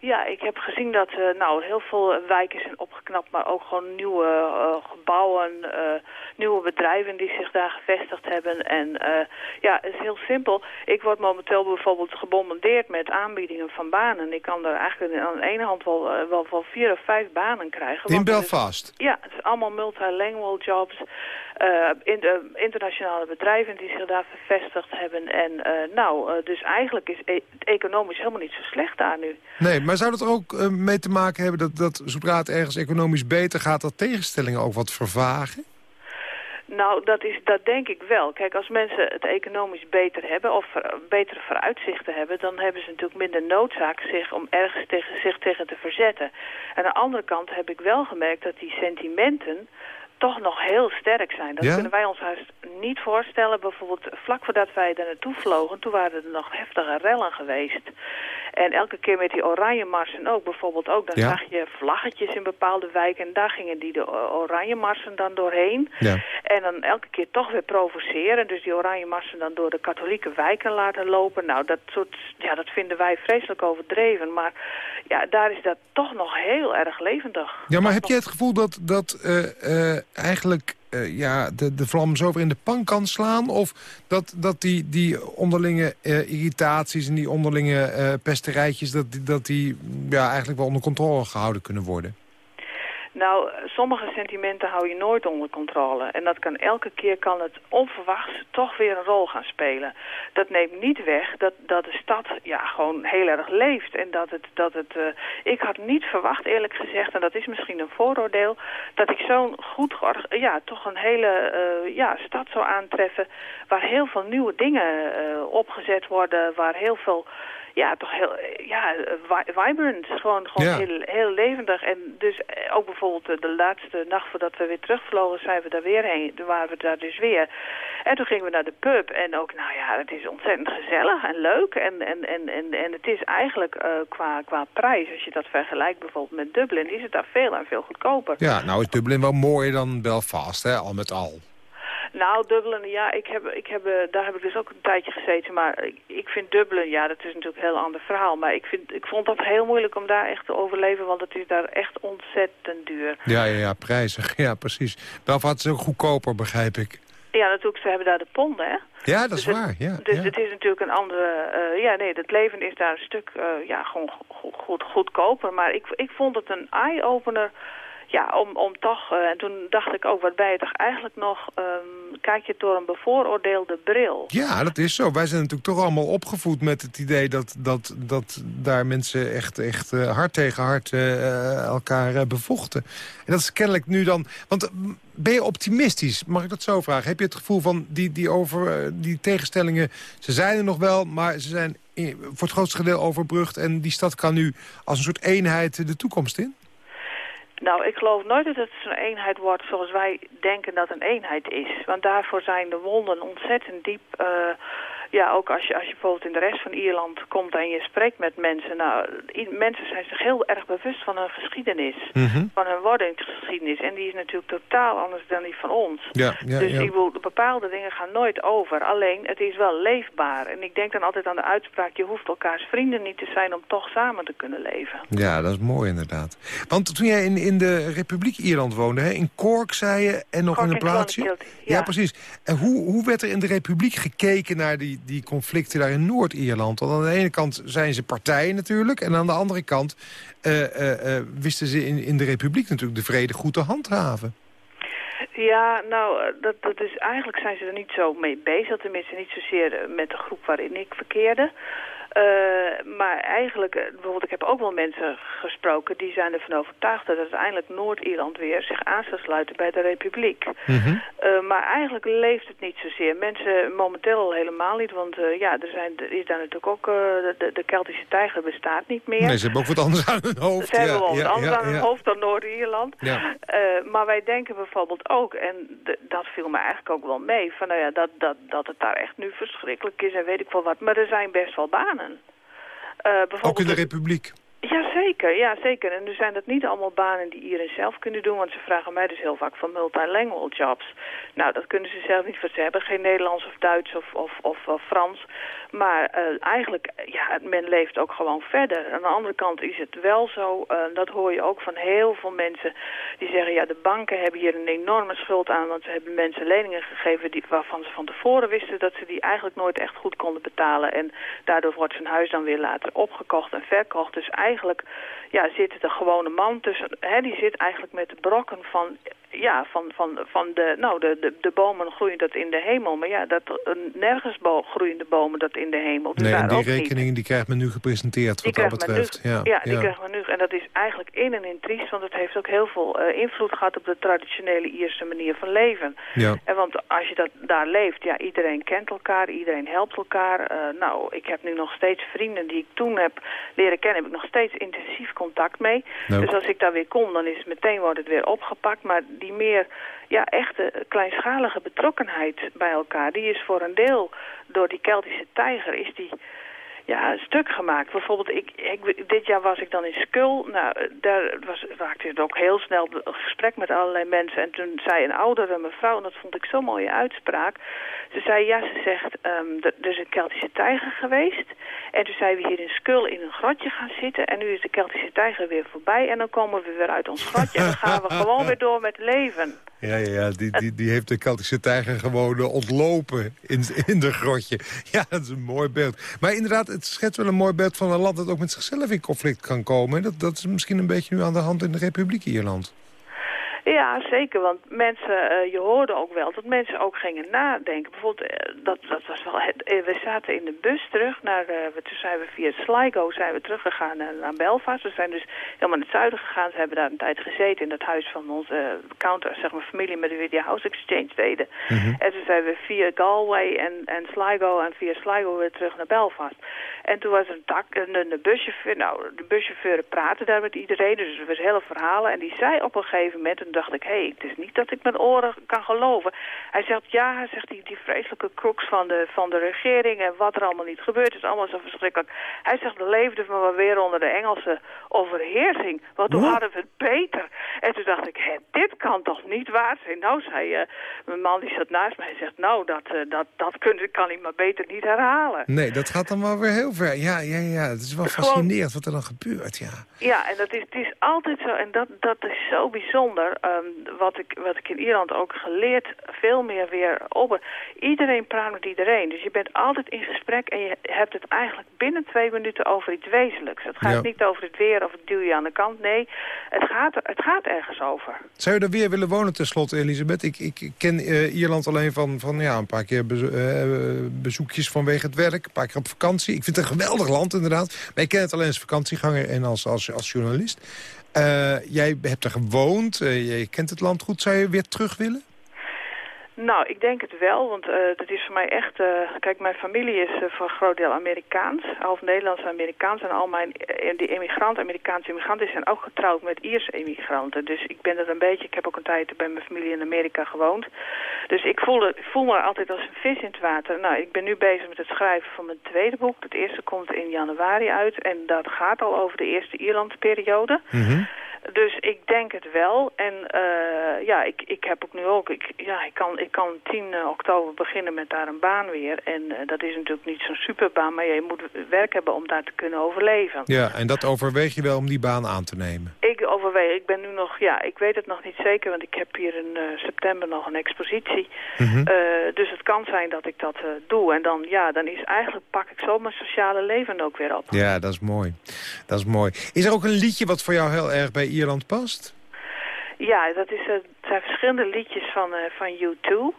Ja, ik heb gezien dat uh, nou, heel veel wijken zijn opgeknapt, maar ook gewoon nieuwe uh, gebouwen, uh, nieuwe bedrijven die zich daar gevestigd hebben. En ja, het is heel simpel. Ik word momenteel bijvoorbeeld gebombardeerd met aanbiedingen van banen. Ik kan er eigenlijk aan de ene hand wel, wel, wel vier of vijf banen krijgen. In Belfast? Het, ja, het is allemaal multilingual jobs. Uh, in internationale bedrijven die zich daar gevestigd hebben. En uh, nou, uh, dus eigenlijk is e het economisch helemaal niet zo slecht daar nu. Nee, maar zou dat er ook mee te maken hebben dat, dat zodra het ergens economisch beter gaat... dat tegenstellingen ook wat vervagen? Nou, dat, is, dat denk ik wel. Kijk, als mensen het economisch beter hebben of ver, betere vooruitzichten hebben... dan hebben ze natuurlijk minder noodzaak zich om ergens tegen, zich tegen te verzetten. En aan de andere kant heb ik wel gemerkt dat die sentimenten toch nog heel sterk zijn. Dat kunnen wij ons huis niet voorstellen. Bijvoorbeeld vlak voordat wij daar naartoe vlogen, toen waren er nog heftige rellen geweest. En elke keer met die oranje marsen ook, bijvoorbeeld ook, dan zag je vlaggetjes in bepaalde wijken en daar gingen die de oranje marsen dan doorheen. Ja. En dan elke keer toch weer provoceren, dus die oranje marsen dan door de katholieke wijken laten lopen. Nou, dat soort, ja, dat vinden wij vreselijk overdreven, maar ja, daar is dat toch nog heel erg levendig. Ja, maar heb je het gevoel dat, dat uh, uh, eigenlijk uh, ja, de, de vlam zo weer in de pan kan slaan? Of dat, dat die, die onderlinge uh, irritaties en die onderlinge uh, pesterijtjes... dat, dat die ja, eigenlijk wel onder controle gehouden kunnen worden? Nou, sommige sentimenten hou je nooit onder controle. En dat kan elke keer kan het onverwachts toch weer een rol gaan spelen. Dat neemt niet weg dat, dat de stad ja, gewoon heel erg leeft. En dat het... Dat het uh, ik had niet verwacht, eerlijk gezegd, en dat is misschien een vooroordeel... dat ik zo'n goed... Ja, toch een hele uh, ja, stad zou aantreffen... waar heel veel nieuwe dingen uh, opgezet worden... waar heel veel ja, toch heel ja, vibrant. Gewoon, gewoon heel, heel levendig. En dus eh, ook bijvoorbeeld eh, de laatste nacht voordat we weer terugvlogen, zijn we daar weer heen. Toen waren we daar dus weer. En toen gingen we naar de pub. En ook, nou ja, het is ontzettend gezellig en leuk. En, en, en, en, en het is eigenlijk uh, qua, qua prijs, als je dat vergelijkt bijvoorbeeld met Dublin, is het daar veel en veel goedkoper. Ja, nou is Dublin wel mooier dan Belfast, hè, al met al. Nou, Dublin, ja, ik heb, ik heb, daar heb ik dus ook een tijdje gezeten. Maar ik, vind Dublin, ja, dat is natuurlijk een heel ander verhaal. Maar ik, vind, ik vond dat heel moeilijk om daar echt te overleven, want het is daar echt ontzettend duur. Ja, ja, ja prijzig. Ja, precies. Belfast is ook goedkoper, begrijp ik. Ja, natuurlijk, ze hebben daar de ponden, hè? Ja, dat is dus waar, ja. Dus ja. het is natuurlijk een andere... Uh, ja, nee, het leven is daar een stuk uh, ja, gewoon goed, goedkoper. Maar ik, ik vond het een eye-opener ja, om, om toch, uh, en toen dacht ik ook, wat ben je toch eigenlijk nog, um, kijk je door een bevooroordeelde bril. Ja, dat is zo. Wij zijn natuurlijk toch allemaal opgevoed met het idee dat, dat, dat daar mensen echt, echt uh, hard tegen hard uh, elkaar bevochten. En dat is kennelijk nu dan, want ben je optimistisch, mag ik dat zo vragen? Heb je het gevoel van die, die, over, die tegenstellingen, ze zijn er nog wel, maar ze zijn voor het grootste gedeelte overbrugd en die stad kan nu als een soort eenheid de toekomst in? Nou, ik geloof nooit dat het zo'n eenheid wordt zoals wij denken dat een eenheid is. Want daarvoor zijn de wonden ontzettend diep... Uh, ja, ook als je, als je bijvoorbeeld in de rest van Ierland komt en je spreekt met mensen. Nou, mensen zijn zich heel erg bewust van hun geschiedenis. Mm -hmm. Van hun wordingsgeschiedenis. En die is natuurlijk totaal anders dan die van ons. Ja, ja, dus ja. ik wil, bepaalde dingen gaan nooit over. Alleen, het is wel leefbaar. En ik denk dan altijd aan de uitspraak... je hoeft elkaars vrienden niet te zijn om toch samen te kunnen leven. Ja, dat is mooi inderdaad. Want toen jij in, in de Republiek Ierland woonde, hè, in Cork zei je... en nog Cork in een plaatsje... Ja. ja, precies. En hoe, hoe werd er in de Republiek gekeken naar die die, conflicten daar in Noord-Ierland. Want aan de ene kant zijn ze partijen natuurlijk... en aan de andere kant uh, uh, uh, wisten ze in, in de Republiek natuurlijk de vrede goed te handhaven. Ja, nou, dat, dat is, eigenlijk zijn ze er niet zo mee bezig. Tenminste, niet zozeer met de groep waarin ik verkeerde. Uh, maar eigenlijk, bijvoorbeeld ik heb ook wel mensen gesproken... die zijn ervan overtuigd dat uiteindelijk Noord-Ierland weer zich aan zou sluiten bij de Republiek. Mm -hmm. uh, maar eigenlijk leeft het niet zozeer. Mensen momenteel al helemaal niet, want uh, ja, er, zijn, er is daar natuurlijk ook... de, de Keltische tijger bestaat niet meer. Nee, ze hebben ook wat anders aan hun hoofd. Ze ja, hebben wel wat ja, anders ja, aan hun hoofd dan Noord-Ierland. maar wij denken bijvoorbeeld ook, en dat viel me eigenlijk ook wel mee... van nou ja, dat, dat, dat het daar echt nu verschrikkelijk is en weet ik wel wat. Maar er zijn best wel banen. Uh, Ook in de Republiek? Jazeker, ja, zeker. En nu zijn dat niet allemaal banen die iedereen zelf kunnen doen, want ze vragen mij dus heel vaak van multilingual jobs. Nou, dat kunnen ze zelf niet, voor ze hebben geen Nederlands of Duits of, of, of, of Frans. Maar uh, eigenlijk, ja, men leeft ook gewoon verder. Aan de andere kant is het wel zo, uh, dat hoor je ook van heel veel mensen die zeggen, ja, de banken hebben hier een enorme schuld aan, want ze hebben mensen leningen gegeven die, waarvan ze van tevoren wisten dat ze die eigenlijk nooit echt goed konden betalen. En daardoor wordt zijn huis dan weer later opgekocht en verkocht. Dus eigenlijk ja, zit de gewone man tussen, hè, die zit eigenlijk met de brokken van ja, van, van, van de, nou, de, de, de bomen groeien dat in de hemel. Maar ja, dat, uh, nergens bo groeien de bomen dat in de hemel. Dus nee, en die rekening die krijgt men nu gepresenteerd wat dat betreft. Nu, ja, ja, die krijgt men nu. En dat is eigenlijk in en in triest, want het heeft ook heel veel uh, invloed gehad op de traditionele Ierse manier van leven. Ja. En want als je dat daar leeft, ja, iedereen kent elkaar, iedereen helpt elkaar. Uh, nou, ik heb nu nog steeds vrienden die ik toen heb leren kennen, heb ik nog steeds intensief contact mee. Nou. Dus als ik daar weer kom, dan is meteen wordt het weer opgepakt. Maar die meer ja, echte kleinschalige betrokkenheid bij elkaar... die is voor een deel door die Keltische tijger... is die ja, een stuk gemaakt. Bijvoorbeeld, ik, ik, dit jaar was ik dan in Skul. Nou, daar was, raakte ik ook heel snel een gesprek met allerlei mensen. En toen zei een oudere mevrouw, en dat vond ik zo'n mooie uitspraak. Ze zei, ja, ze zegt, um, er is een Keltische tijger geweest. En toen zijn we hier in Skul in een grotje gaan zitten. En nu is de Keltische tijger weer voorbij. En dan komen we weer uit ons grotje. En dan gaan we gewoon weer door met leven. Ja, ja. Die, die, die heeft de Keltische tijger gewoon ontlopen in, in de grotje. Ja, dat is een mooi beeld. Maar inderdaad, het schetst wel een mooi beeld van een land... dat ook met zichzelf in conflict kan komen. Dat, dat is misschien een beetje nu aan de hand in de Republiek Ierland. Ja, zeker. Want mensen, uh, je hoorde ook wel dat mensen ook gingen nadenken. Bijvoorbeeld, uh, dat, dat was wel het, uh, we zaten in de bus terug naar, toen zijn we via Sligo zijn we teruggegaan naar Belfast. We zijn dus helemaal naar het zuiden gegaan. Ze hebben daar een tijd gezeten in het huis van onze counter, zeg maar familie met wie die house exchange deden. Mhm. En toen zijn we via Galway en, en Sligo en via Sligo weer terug naar Belfast. En toen was er een, tak, een, een buschauffeur, nou, de buschauffeur praten daar met iedereen, dus er was hele verhalen. En die zei op een gegeven moment, dacht ik, hé, hey, het is niet dat ik mijn oren kan geloven. Hij zegt, ja, hij zegt, die, die vreselijke kroeks van de, van de regering en wat er allemaal niet gebeurt, is allemaal zo verschrikkelijk. Hij zegt, we leefden maar weer onder de Engelse overheersing, want toen hadden we het beter. En toen dacht ik, hé, dit kan toch niet waar zijn? Nou, zei uh, mijn man die zat naast mij, zegt, nou, dat, uh, dat, dat kun, kan hij maar beter niet herhalen. Nee, dat gaat dan wel weer heel ver. Ja, ja, ja, het is wel fascinerend wat er dan gebeurt, ja. Ja, en dat is, het is altijd zo, en dat, dat is zo bijzonder. Um, wat, ik, wat ik in Ierland ook geleerd, veel meer weer op. Iedereen praat met iedereen. Dus je bent altijd in gesprek en je hebt het eigenlijk binnen twee minuten over iets wezenlijks. Het gaat niet over het weer of het duw je aan de kant. Nee, het gaat, het gaat ergens over. Zou je er weer willen wonen tenslotte, Elisabeth? Ik, ik ken uh, Ierland alleen van, van ja, een paar keer uh, bezoekjes vanwege het werk. Een paar keer op vakantie. Ik vind het een geweldig land inderdaad. Maar ik ken het alleen als vakantieganger en als, als, als journalist. Uh, jij hebt er gewoond, uh, je kent het land goed. Zou je weer terug willen? Nou, ik denk het wel, want uh, dat is voor mij echt... Uh, kijk, mijn familie is uh, voor een groot deel Amerikaans. Half Nederlands en al mijn die emigranten, Amerikaanse emigranten... zijn ook getrouwd met Ierse emigranten. Dus ik ben er een beetje... Ik heb ook een tijd bij mijn familie in Amerika gewoond. Dus ik voel, ik voel me altijd als een vis in het water. Nou, ik ben nu bezig met het schrijven van mijn tweede boek. Het eerste komt in januari uit. En dat gaat al over de eerste Ierlandperiode. Mm dus ik denk het wel. En uh, ja, ik, ik heb ook nu ook... Ik, ja, ik kan, ik kan 10 eh, oktober beginnen met daar een baan weer. En uh, dat is natuurlijk niet zo'n superbaan, maar je moet werk hebben om daar te kunnen overleven. Ja, en dat overweeg je wel om die baan aan te nemen? Ik overweeg. Ik ben nu nog... Ja, ik weet het nog niet zeker, want ik heb hier in september nog een expositie. Mm -hmm. dus het kan zijn dat ik dat doe. En dan, ja, dan is eigenlijk pak ik zo mijn sociale leven ook weer op. Ja, dat is mooi. Dat is mooi. Is er ook een liedje wat voor jou heel erg bij Ierland past? Ja, dat is, het zijn verschillende liedjes van, uh, van U2.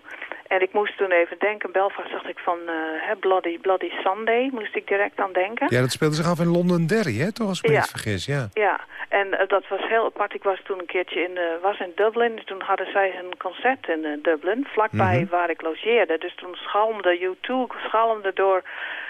En ik moest toen even denken, Belfast dacht ik van uh, Bloody, Bloody Sunday, moest ik direct aan denken. Ja, dat speelde zich af in Londonderry, hè, toch, als ik me niet vergis, ja. Ja, en uh, dat was heel apart. Ik was toen een keertje in, uh, was in Dublin, en toen hadden zij een concert in Dublin, vlakbij mm -hmm. waar ik logeerde. Dus toen schalmde U2, schalmde door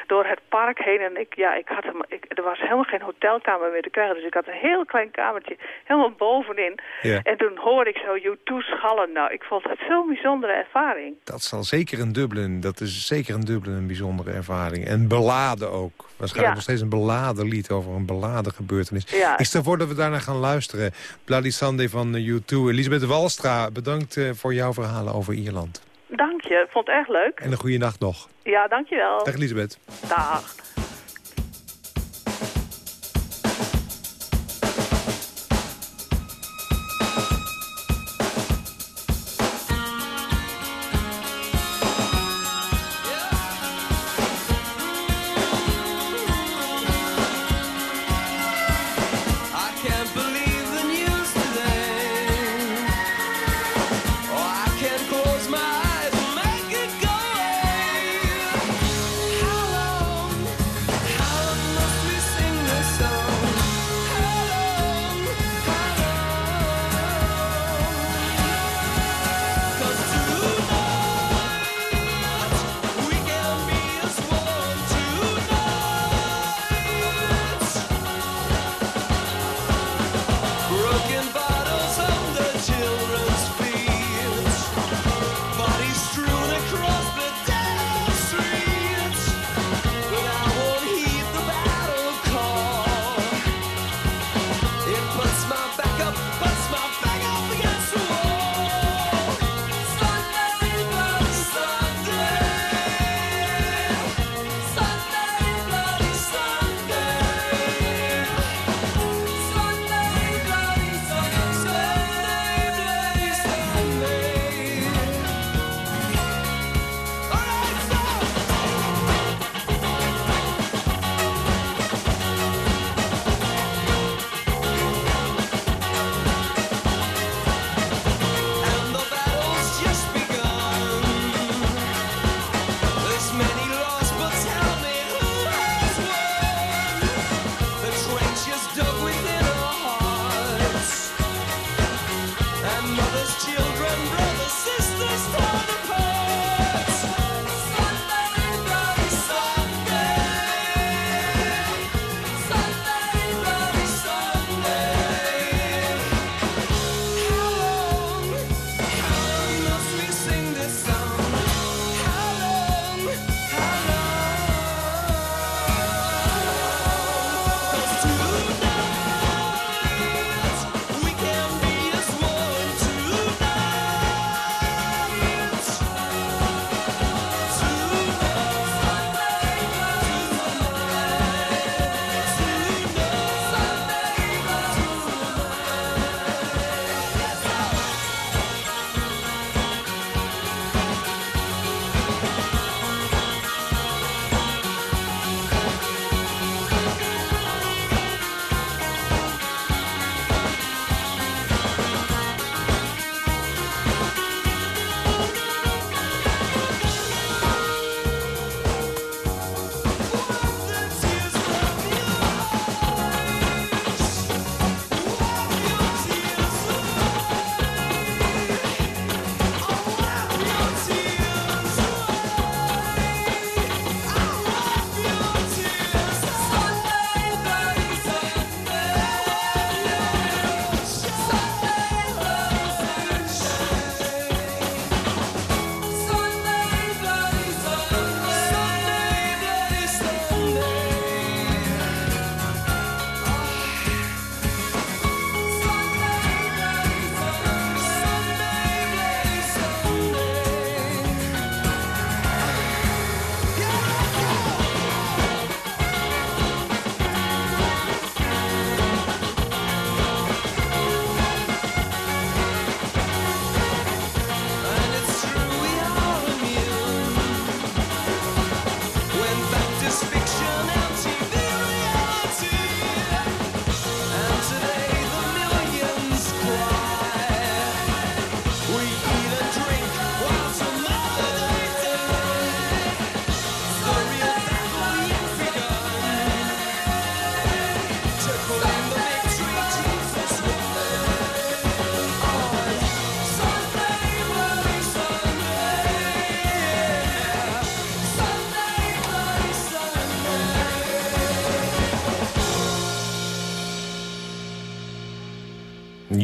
door het park heen. En ik, ja, ik had hem, ik, er was helemaal geen hotelkamer meer te krijgen. Dus ik had een heel klein kamertje, helemaal bovenin. Ja. En toen hoorde ik zo you schallen. Nou, ik vond het zo'n bijzondere ervaring. Dat zal zeker in Dublin, dat is zeker in Dublin een bijzondere ervaring. En beladen ook. Waarschijnlijk ja. nog steeds een beladen lied over een beladen gebeurtenis. Ja. Ik stel voor dat we daarna gaan luisteren. Bloody Sunday van U2. Elisabeth Walstra, bedankt uh, voor jouw verhalen over Ierland. Dank je, vond het erg leuk. En een goede nacht nog. Ja, dankjewel. Dag Elisabeth. Dag.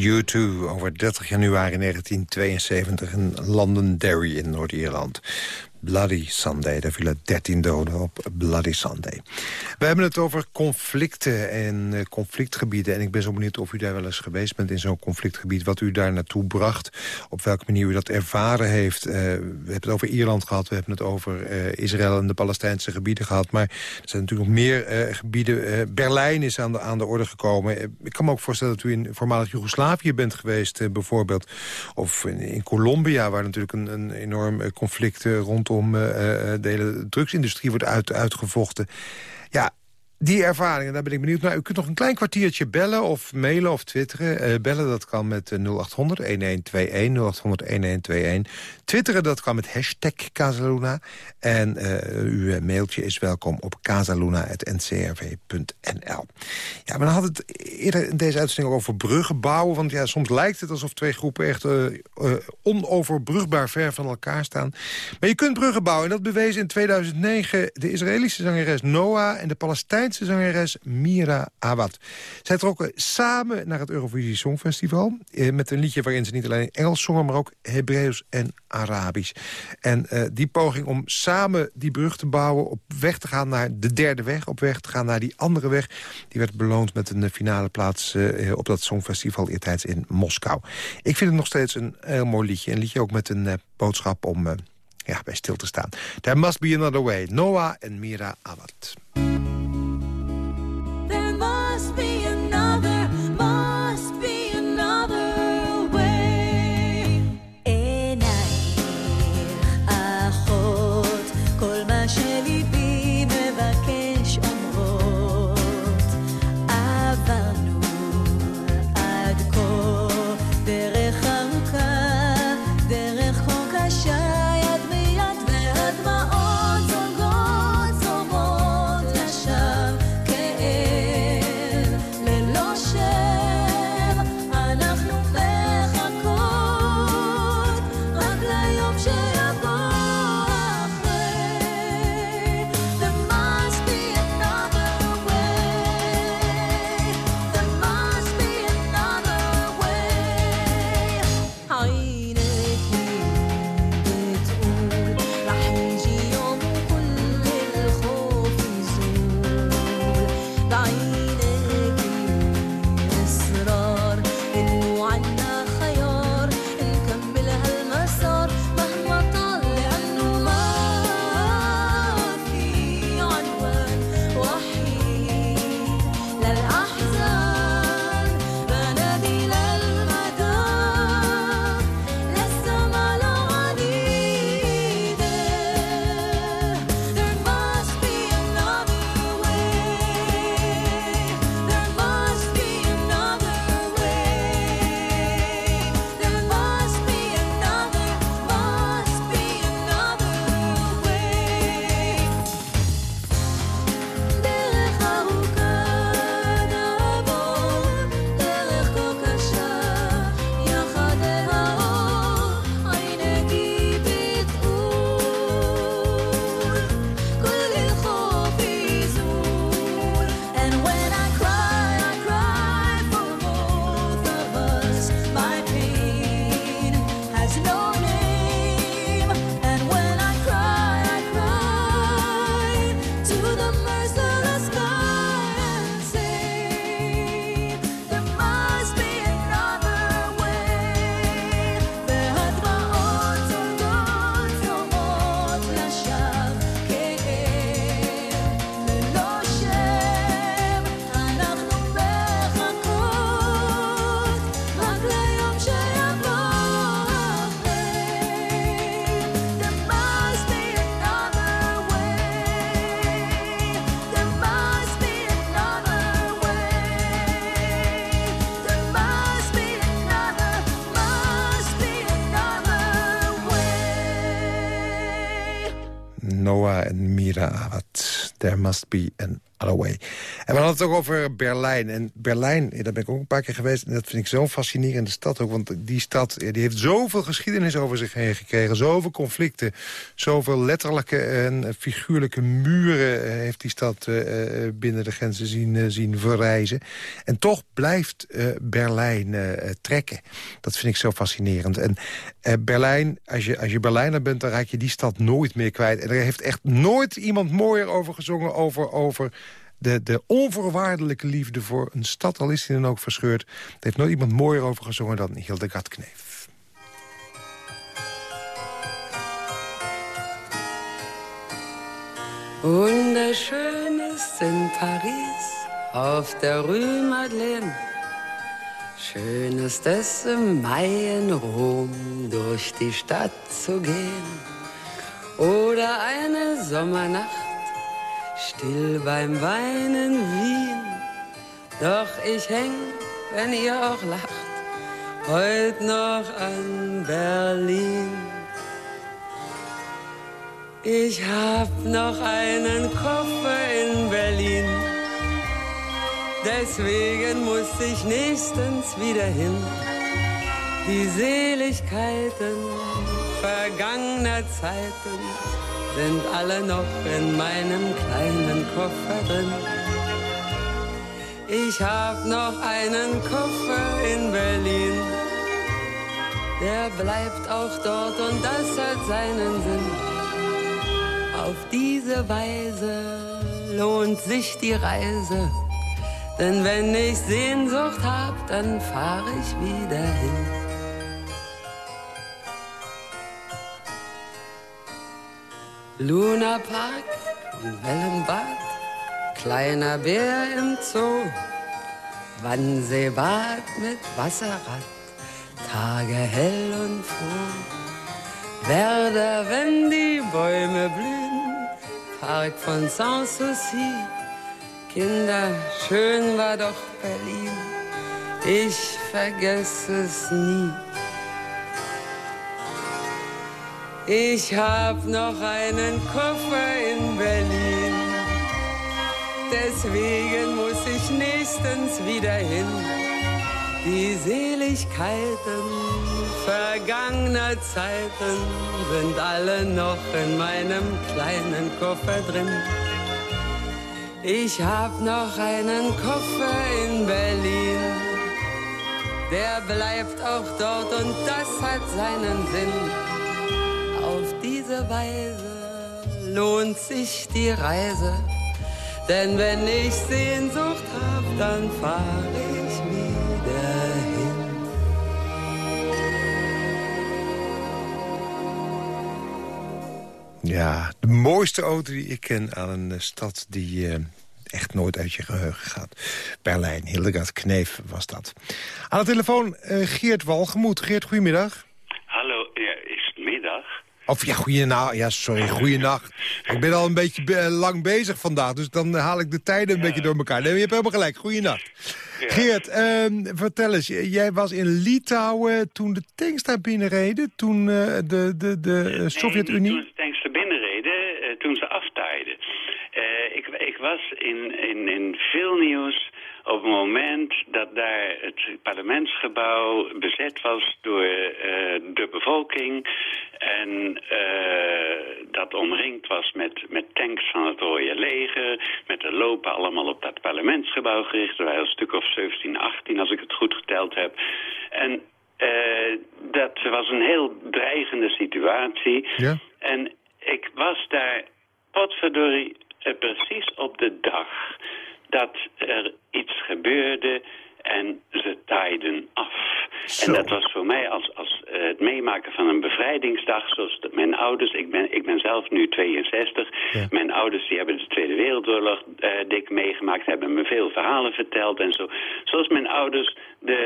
U2 over 30 januari 1972 in Londonderry in Noord-Ierland. Bloody Sunday. Daar vielen 13 doden op Bloody Sunday. We hebben het over conflicten en uh, conflictgebieden. En ik ben zo benieuwd of u daar wel eens geweest bent in zo'n conflictgebied. Wat u daar naartoe bracht. Op welke manier u dat ervaren heeft. Uh, we hebben het over Ierland gehad. We hebben het over uh, Israël en de Palestijnse gebieden gehad. Maar er zijn natuurlijk nog meer gebieden. Berlijn is aan de, aan de orde gekomen. ik kan me ook voorstellen dat u in voormalig Joegoslavië bent geweest. bijvoorbeeld. Of in, in, Colombia waar natuurlijk een, een enorm conflict rondom om eh, eh, de hele drugsindustrie wordt uit, uitgevochten. Ja, die ervaringen, daar ben ik benieuwd naar. U kunt nog een klein kwartiertje bellen of mailen of twitteren. Uh, bellen, dat kan met 0800-1121, 0800-1121. Twitteren, dat kan met hashtag Casaluna. En uh, uw mailtje is welkom op casaluna.ncrv.nl. Ja, we hadden het eerder in deze uitzending over bruggen bouwen. Want ja, soms lijkt het alsof twee groepen echt onoverbrugbaar ver van elkaar staan. Maar je kunt bruggen bouwen. En dat bewezen in 2009 de Israëlische zangeres Noah en de Palestijnse zangeres Mira Awad. Zij trokken samen naar het Eurovisie Songfestival... Eh, met een liedje waarin ze niet alleen Engels zongen... maar ook Hebreeuws en Arabisch. En eh, die poging om samen die brug te bouwen... op weg te gaan naar de derde weg, op weg te gaan naar die andere weg... die werd beloond met een finale plaats eh, op dat Songfestival... eertijds in Moskou. Ik vind het nog steeds een heel mooi liedje. Een liedje ook met een uh, boodschap om... ja, bij stil te staan. There must be another way. Noah en Mira Awad. Must Be an Other Way. En we hadden het ook over Berlijn. En Berlijn, daar ben ik ook een paar keer geweest. En dat vind ik zo'n fascinerende stad ook. Want die stad die heeft zoveel geschiedenis over zich heen gekregen. Zoveel conflicten. Zoveel letterlijke en figuurlijke muren heeft heeft die stad binnen de grenzen zien, zien verrijzen. En toch blijft Berlijn trekken. Dat vind ik zo fascinerend. En Berlijn, als je, als je Berlijner bent, dan raak je die stad nooit meer kwijt. En er heeft echt nooit iemand mooier over gezongen... over, over de, de onvoorwaardelijke liefde voor een stad, al is die dan ook verscheurd. Daar heeft nooit iemand mooier over gezongen dan Hildegard Kneef. Wunderschön ist in Paris auf der Rue Madeleine. Schön ist es im Mai in Rom durch die Stadt zu gehen. Oder eine Sommernacht still beim Weinen Wien. Doch ich häng, wenn ihr auch lacht, heut noch an Berlin. Ich hab noch einen Koffer in Berlin. Deswegen muss ich nächstens wieder hin. Die Seligkeiten vergangener Zeiten sind alle noch in meinem kleinen Koffer drin. Ich hab noch einen Koffer in Berlin. Der bleibt auch dort und das hat seinen Sinn. Auf diese Weise lohnt sich die Reise. Denn wenn ich Sehnsucht hab, dann fahr ich wieder hin. Luna Park und Wellenbad, kleiner Bär im Zoo, Wannseebad mit Wasserrad, Tage hell und froh. Werder, wenn die Bäume blühen, Park von Sanssouci, Kinder, schön war doch Berlin, ich vergesse es nie. Ich hab noch einen Koffer in Berlin. Deswegen muss ich nächstens wieder hin. Die Seligkeiten vergangener Zeiten sind alle noch in meinem kleinen Koffer drin. Ich hab noch einen Koffer in Berlin. Der bleibt auch dort und das hat seinen Sinn. Diese Weise lohnt sich die Reise. Denn wenn ich Sehnsucht hab, dann fahr ich wieder hin. Ja, de mooiste auto die ik ken aan een eh, stad die uh, echt nooit uit je geheugen gaat. Berlijn, Hildegard Kneef was dat. Aan de telefoon uh, Geert Walgemoed. Geert, goedemiddag. Of ja, goeienacht. Ja, sorry, goeienacht. Ik ben al een beetje lang bezig vandaag, dus dan haal ik de tijden een beetje door elkaar. Nee, je hebt helemaal gelijk. Goeienacht. Ja. Geert, ehm, vertel eens. Jij was in Litouwen toen de tanks daar binnenreden? Toen uh, de, de, de Sovjet-Unie... de binnenreden, uh, toen ze aftaaiden. Uh, ik, was in, in, in veel nieuws op het moment dat daar het parlementsgebouw bezet was door uh, de bevolking... en uh, dat omringd was met, met tanks van het Rode Leger... met de lopen allemaal op dat parlementsgebouw gericht. Er waren een stuk of 17, 18 als ik het goed geteld heb. En uh, dat was een heel dreigende situatie. Ja. En ik was daar, potverdorie, precies op de dag dat er iets gebeurde en ze taaiden af. Zo. En dat was voor mij als, als uh, het meemaken van een bevrijdingsdag, zoals de, mijn ouders, ik ben, ik ben zelf nu 62, Ja. mijn ouders die hebben de Tweede Wereldoorlog uh, dik meegemaakt, hebben me veel verhalen verteld en zo. Zoals mijn ouders de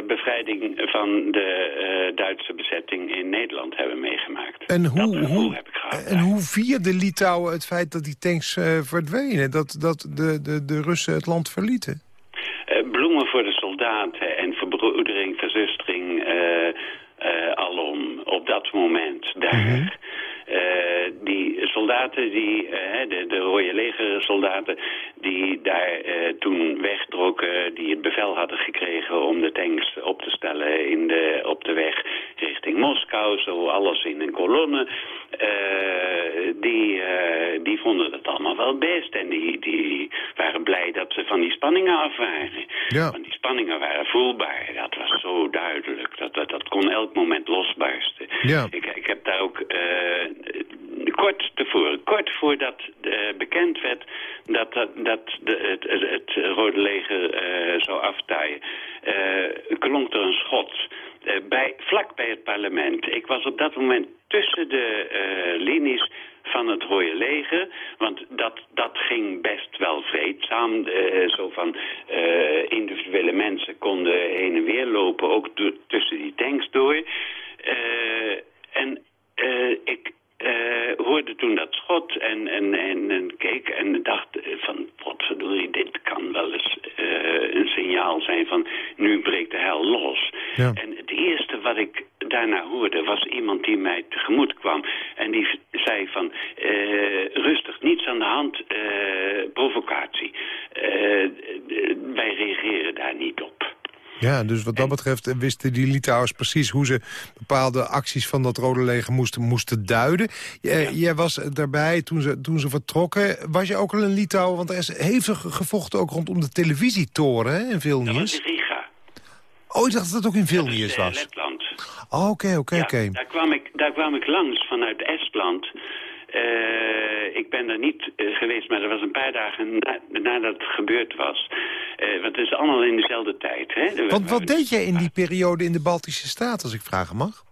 uh, bevrijding van de Duitse bezetting in Nederland hebben meegemaakt. En hoe, hoe, heb ik gehad. en hoe vierde Litouwen het feit dat die tanks verdwenen? Dat, dat de, de, de Russen het land verlieten? En verbroedering, verzustering, uh, uh, alom op dat moment daar. -hmm. Die soldaten, die, de, de rode legersoldaten, die daar toen wegtrokken, die het bevel hadden gekregen om de tanks op te stellen in de, op de weg, richting Moskou, zo alles in een kolonne. die, die vonden het allemaal wel best en die, die waren blij dat ze van die spanningen af waren. Ja. Want die spanningen waren voelbaar. Dat was zo duidelijk. Dat, dat, dat kon elk moment losbarsten. Ja. Ik, ik heb daar ook kort tevoren, kort voordat bekend werd dat, dat, de, het, het, Rode Leger zou aftaaien, klonk er een schot. bij, vlak bij het parlement. Ik was op dat moment tussen de linies van het Rode Leger. Want dat, dat ging best wel vreedzaam. Uh, zo van individuele mensen konden heen en weer lopen, ook tussen die tanks door. En ik hoorde toen dat schot en, en, en, en, keek en dacht van... potverdorie, dit kan wel eens een signaal zijn van nu breekt de hel los. Ja. En het eerste wat ik daarna hoorde was iemand die mij tegemoet kwam. En die zei van, uh, rustig, niets aan de hand, uh, provocatie. Uh, wij reageren daar niet op. Ja, dus wat dat betreft wisten die Litouwers precies hoe ze bepaalde acties van dat Rode Leger moesten, moesten duiden. Jij, ja. jij was daarbij toen ze, toen ze vertrokken. Was je ook al in Litouwen? Want er is hevig gevochten ook rondom de televisietoren hè, in Vilnius. Dat was in Riga. Oh, ik dacht dat het ook in Vilnius dat was. Letland. Oké, oké, oké. Ja, daar, kwam ik, daar kwam ik langs vanuit Estland. Uh, ik ben daar niet uh, geweest, maar dat was een paar dagen na, nadat het gebeurd was. Uh, want het is allemaal in dezelfde tijd. Hè? Want wat deed jij in die periode in de Baltische Staten, als ik vragen mag?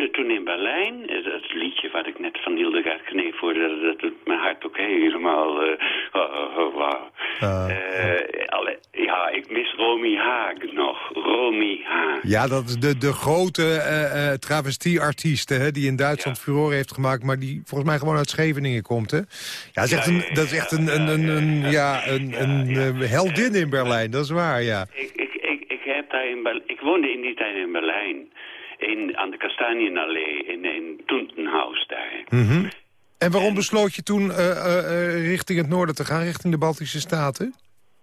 Woonde toen in Berlijn. Dat liedje wat ik net van Hildegard Knee voerde, dat, doet mijn hart ook helemaal... Uh, oh, alle, ja, ik mis Romy Haag nog. Romy Haag. Ja, dat is de, de grote travestieartiest hè, die in Duitsland ja. furore heeft gemaakt... maar die volgens mij gewoon uit Scheveningen komt, hè? Ja, dat is echt een, dat is echt een, een, een, een, ja, een, een heldin in Berlijn, dat is waar, ja. Ik, ik, ik, ik, heb daar in Berlijn, ik woonde in die tijd in Berlijn in, aan de Kastanienallee, in Tuntenhaus daar. Mm -hmm. En waarom en, besloot je toen uh, uh, richting het noorden te gaan, richting de Baltische Staten?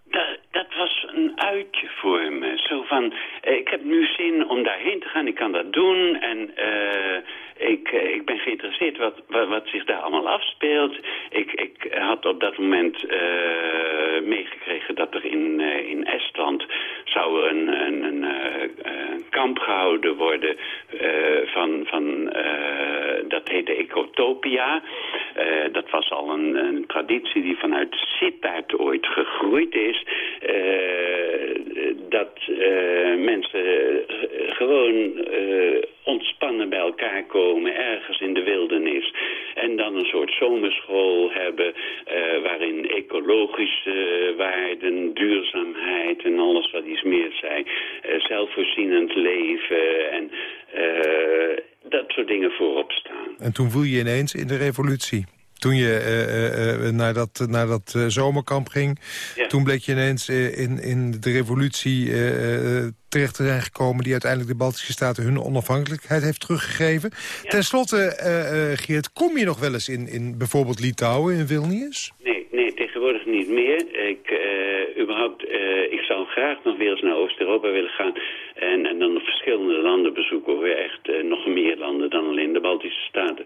Dat, dat was een uitje voor me. Zo van, ik heb nu zin om daarheen te gaan, ik kan dat doen. En ik, ik ben geïnteresseerd wat, wat, wat, zich daar allemaal afspeelt. Ik, ik had op dat moment meegekregen dat er in, in Estland zou een, een, een, kamp gehouden worden van, van dat heette Ecotopia. Dat was al een, traditie die vanuit Sittard ooit gegroeid is. dat mensen gewoon ontspannen bij elkaar komen, ergens in de wildernis. En dan een soort zomerschool hebben waarin ecologische waarden, duurzaamheid en alles wat iets meer zijn, zelfvoorzienend leven en dat soort dingen voorop staan. En toen voel je ineens in de revolutie? Toen je uh, uh, naar dat, naar dat zomerkamp ging, ja. toen bleek je ineens in, in de revolutie terecht te zijn gekomen... die uiteindelijk de Baltische Staten hun onafhankelijkheid heeft teruggegeven. Ja. Ten slotte, Geert, kom je nog wel eens in, in bijvoorbeeld Litouwen, in Vilnius? Nee, nee tegenwoordig niet meer. Ik, überhaupt, ik zou graag nog weer eens naar Oost-Europa willen gaan... En, en dan verschillende landen bezoeken, hoor. Echt uh, nog meer landen dan alleen de Baltische Staten.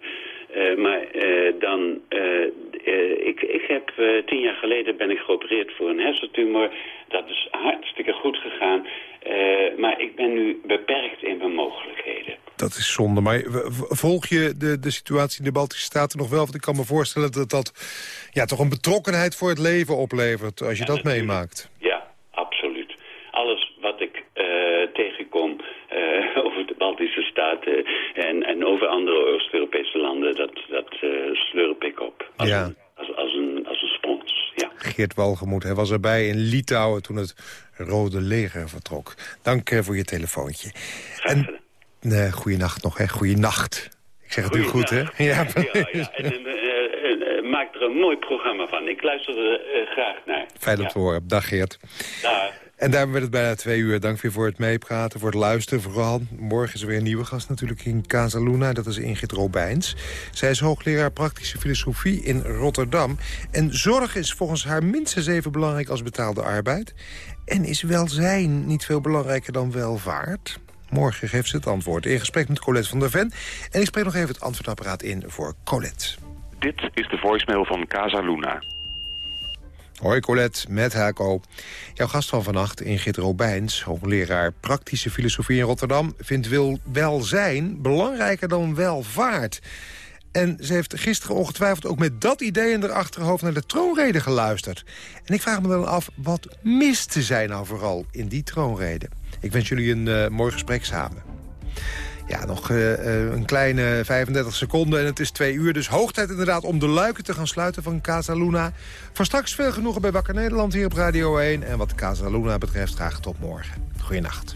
Uh, maar uh, dan, ik, ik heb tien jaar geleden ben ik geopereerd voor een hersentumor. Dat is hartstikke goed gegaan. maar ik ben nu beperkt in mijn mogelijkheden. Dat is zonde. Maar volg je de, de situatie in de Baltische Staten nog wel? Want ik kan me voorstellen dat dat ja, toch een betrokkenheid voor het leven oplevert... als je ja, dat natuurlijk. meemaakt. Ja, absoluut. Alles wat ik uh, tegenkom uh, over de Baltische Staten en, en over andere Oost-Europese landen, dat, dat uh, slurp ik op. Als, ja. een, als, als, een, als een spons, ja. Geert Walgemoed, hij was erbij in Litouwen toen het Rode Leger vertrok. Dank voor je telefoontje. En, uh, goeienacht nog, hè. Goeienacht. Ik zeg het nu goed, hè? Ja, ja, ja. En, en, maak er een mooi programma van. Ik luister er graag naar. Fijn om te horen. Dag, Geert. Dag. En daarmee werd het bijna twee uur. Dank weer voor het meepraten, voor het luisteren vooral. Morgen is er weer een nieuwe gast natuurlijk in Casa Luna. Dat is Ingrid Robijns. Zij is hoogleraar praktische filosofie in Rotterdam. En zorg is volgens haar minstens even belangrijk als betaalde arbeid. En is welzijn niet veel belangrijker dan welvaart? Morgen geeft ze het antwoord. In gesprek met Colette van der Ven. En ik spreek nog even het antwoordapparaat in voor Colette. Dit is de voicemail van Casa Luna. Hoi Colette, met Hako. Jouw gast van vannacht, Ingrid Robijns, hoogleraar praktische filosofie in Rotterdam... vindt wil welzijn belangrijker dan welvaart. En ze heeft gisteren ongetwijfeld ook met dat idee in haar achterhoofd... naar de troonrede geluisterd. En ik vraag me dan af, wat miste zij nou vooral in die troonrede? Ik wens jullie een uh, mooi gesprek samen. Ja, nog uh, een kleine 35 seconden en het is twee uur. Dus hoog tijd inderdaad om de luiken te gaan sluiten van Casa Luna. Voor straks veel genoegen bij Wakker Nederland hier op Radio 1. En wat Casa Luna betreft graag tot morgen. Goeienacht.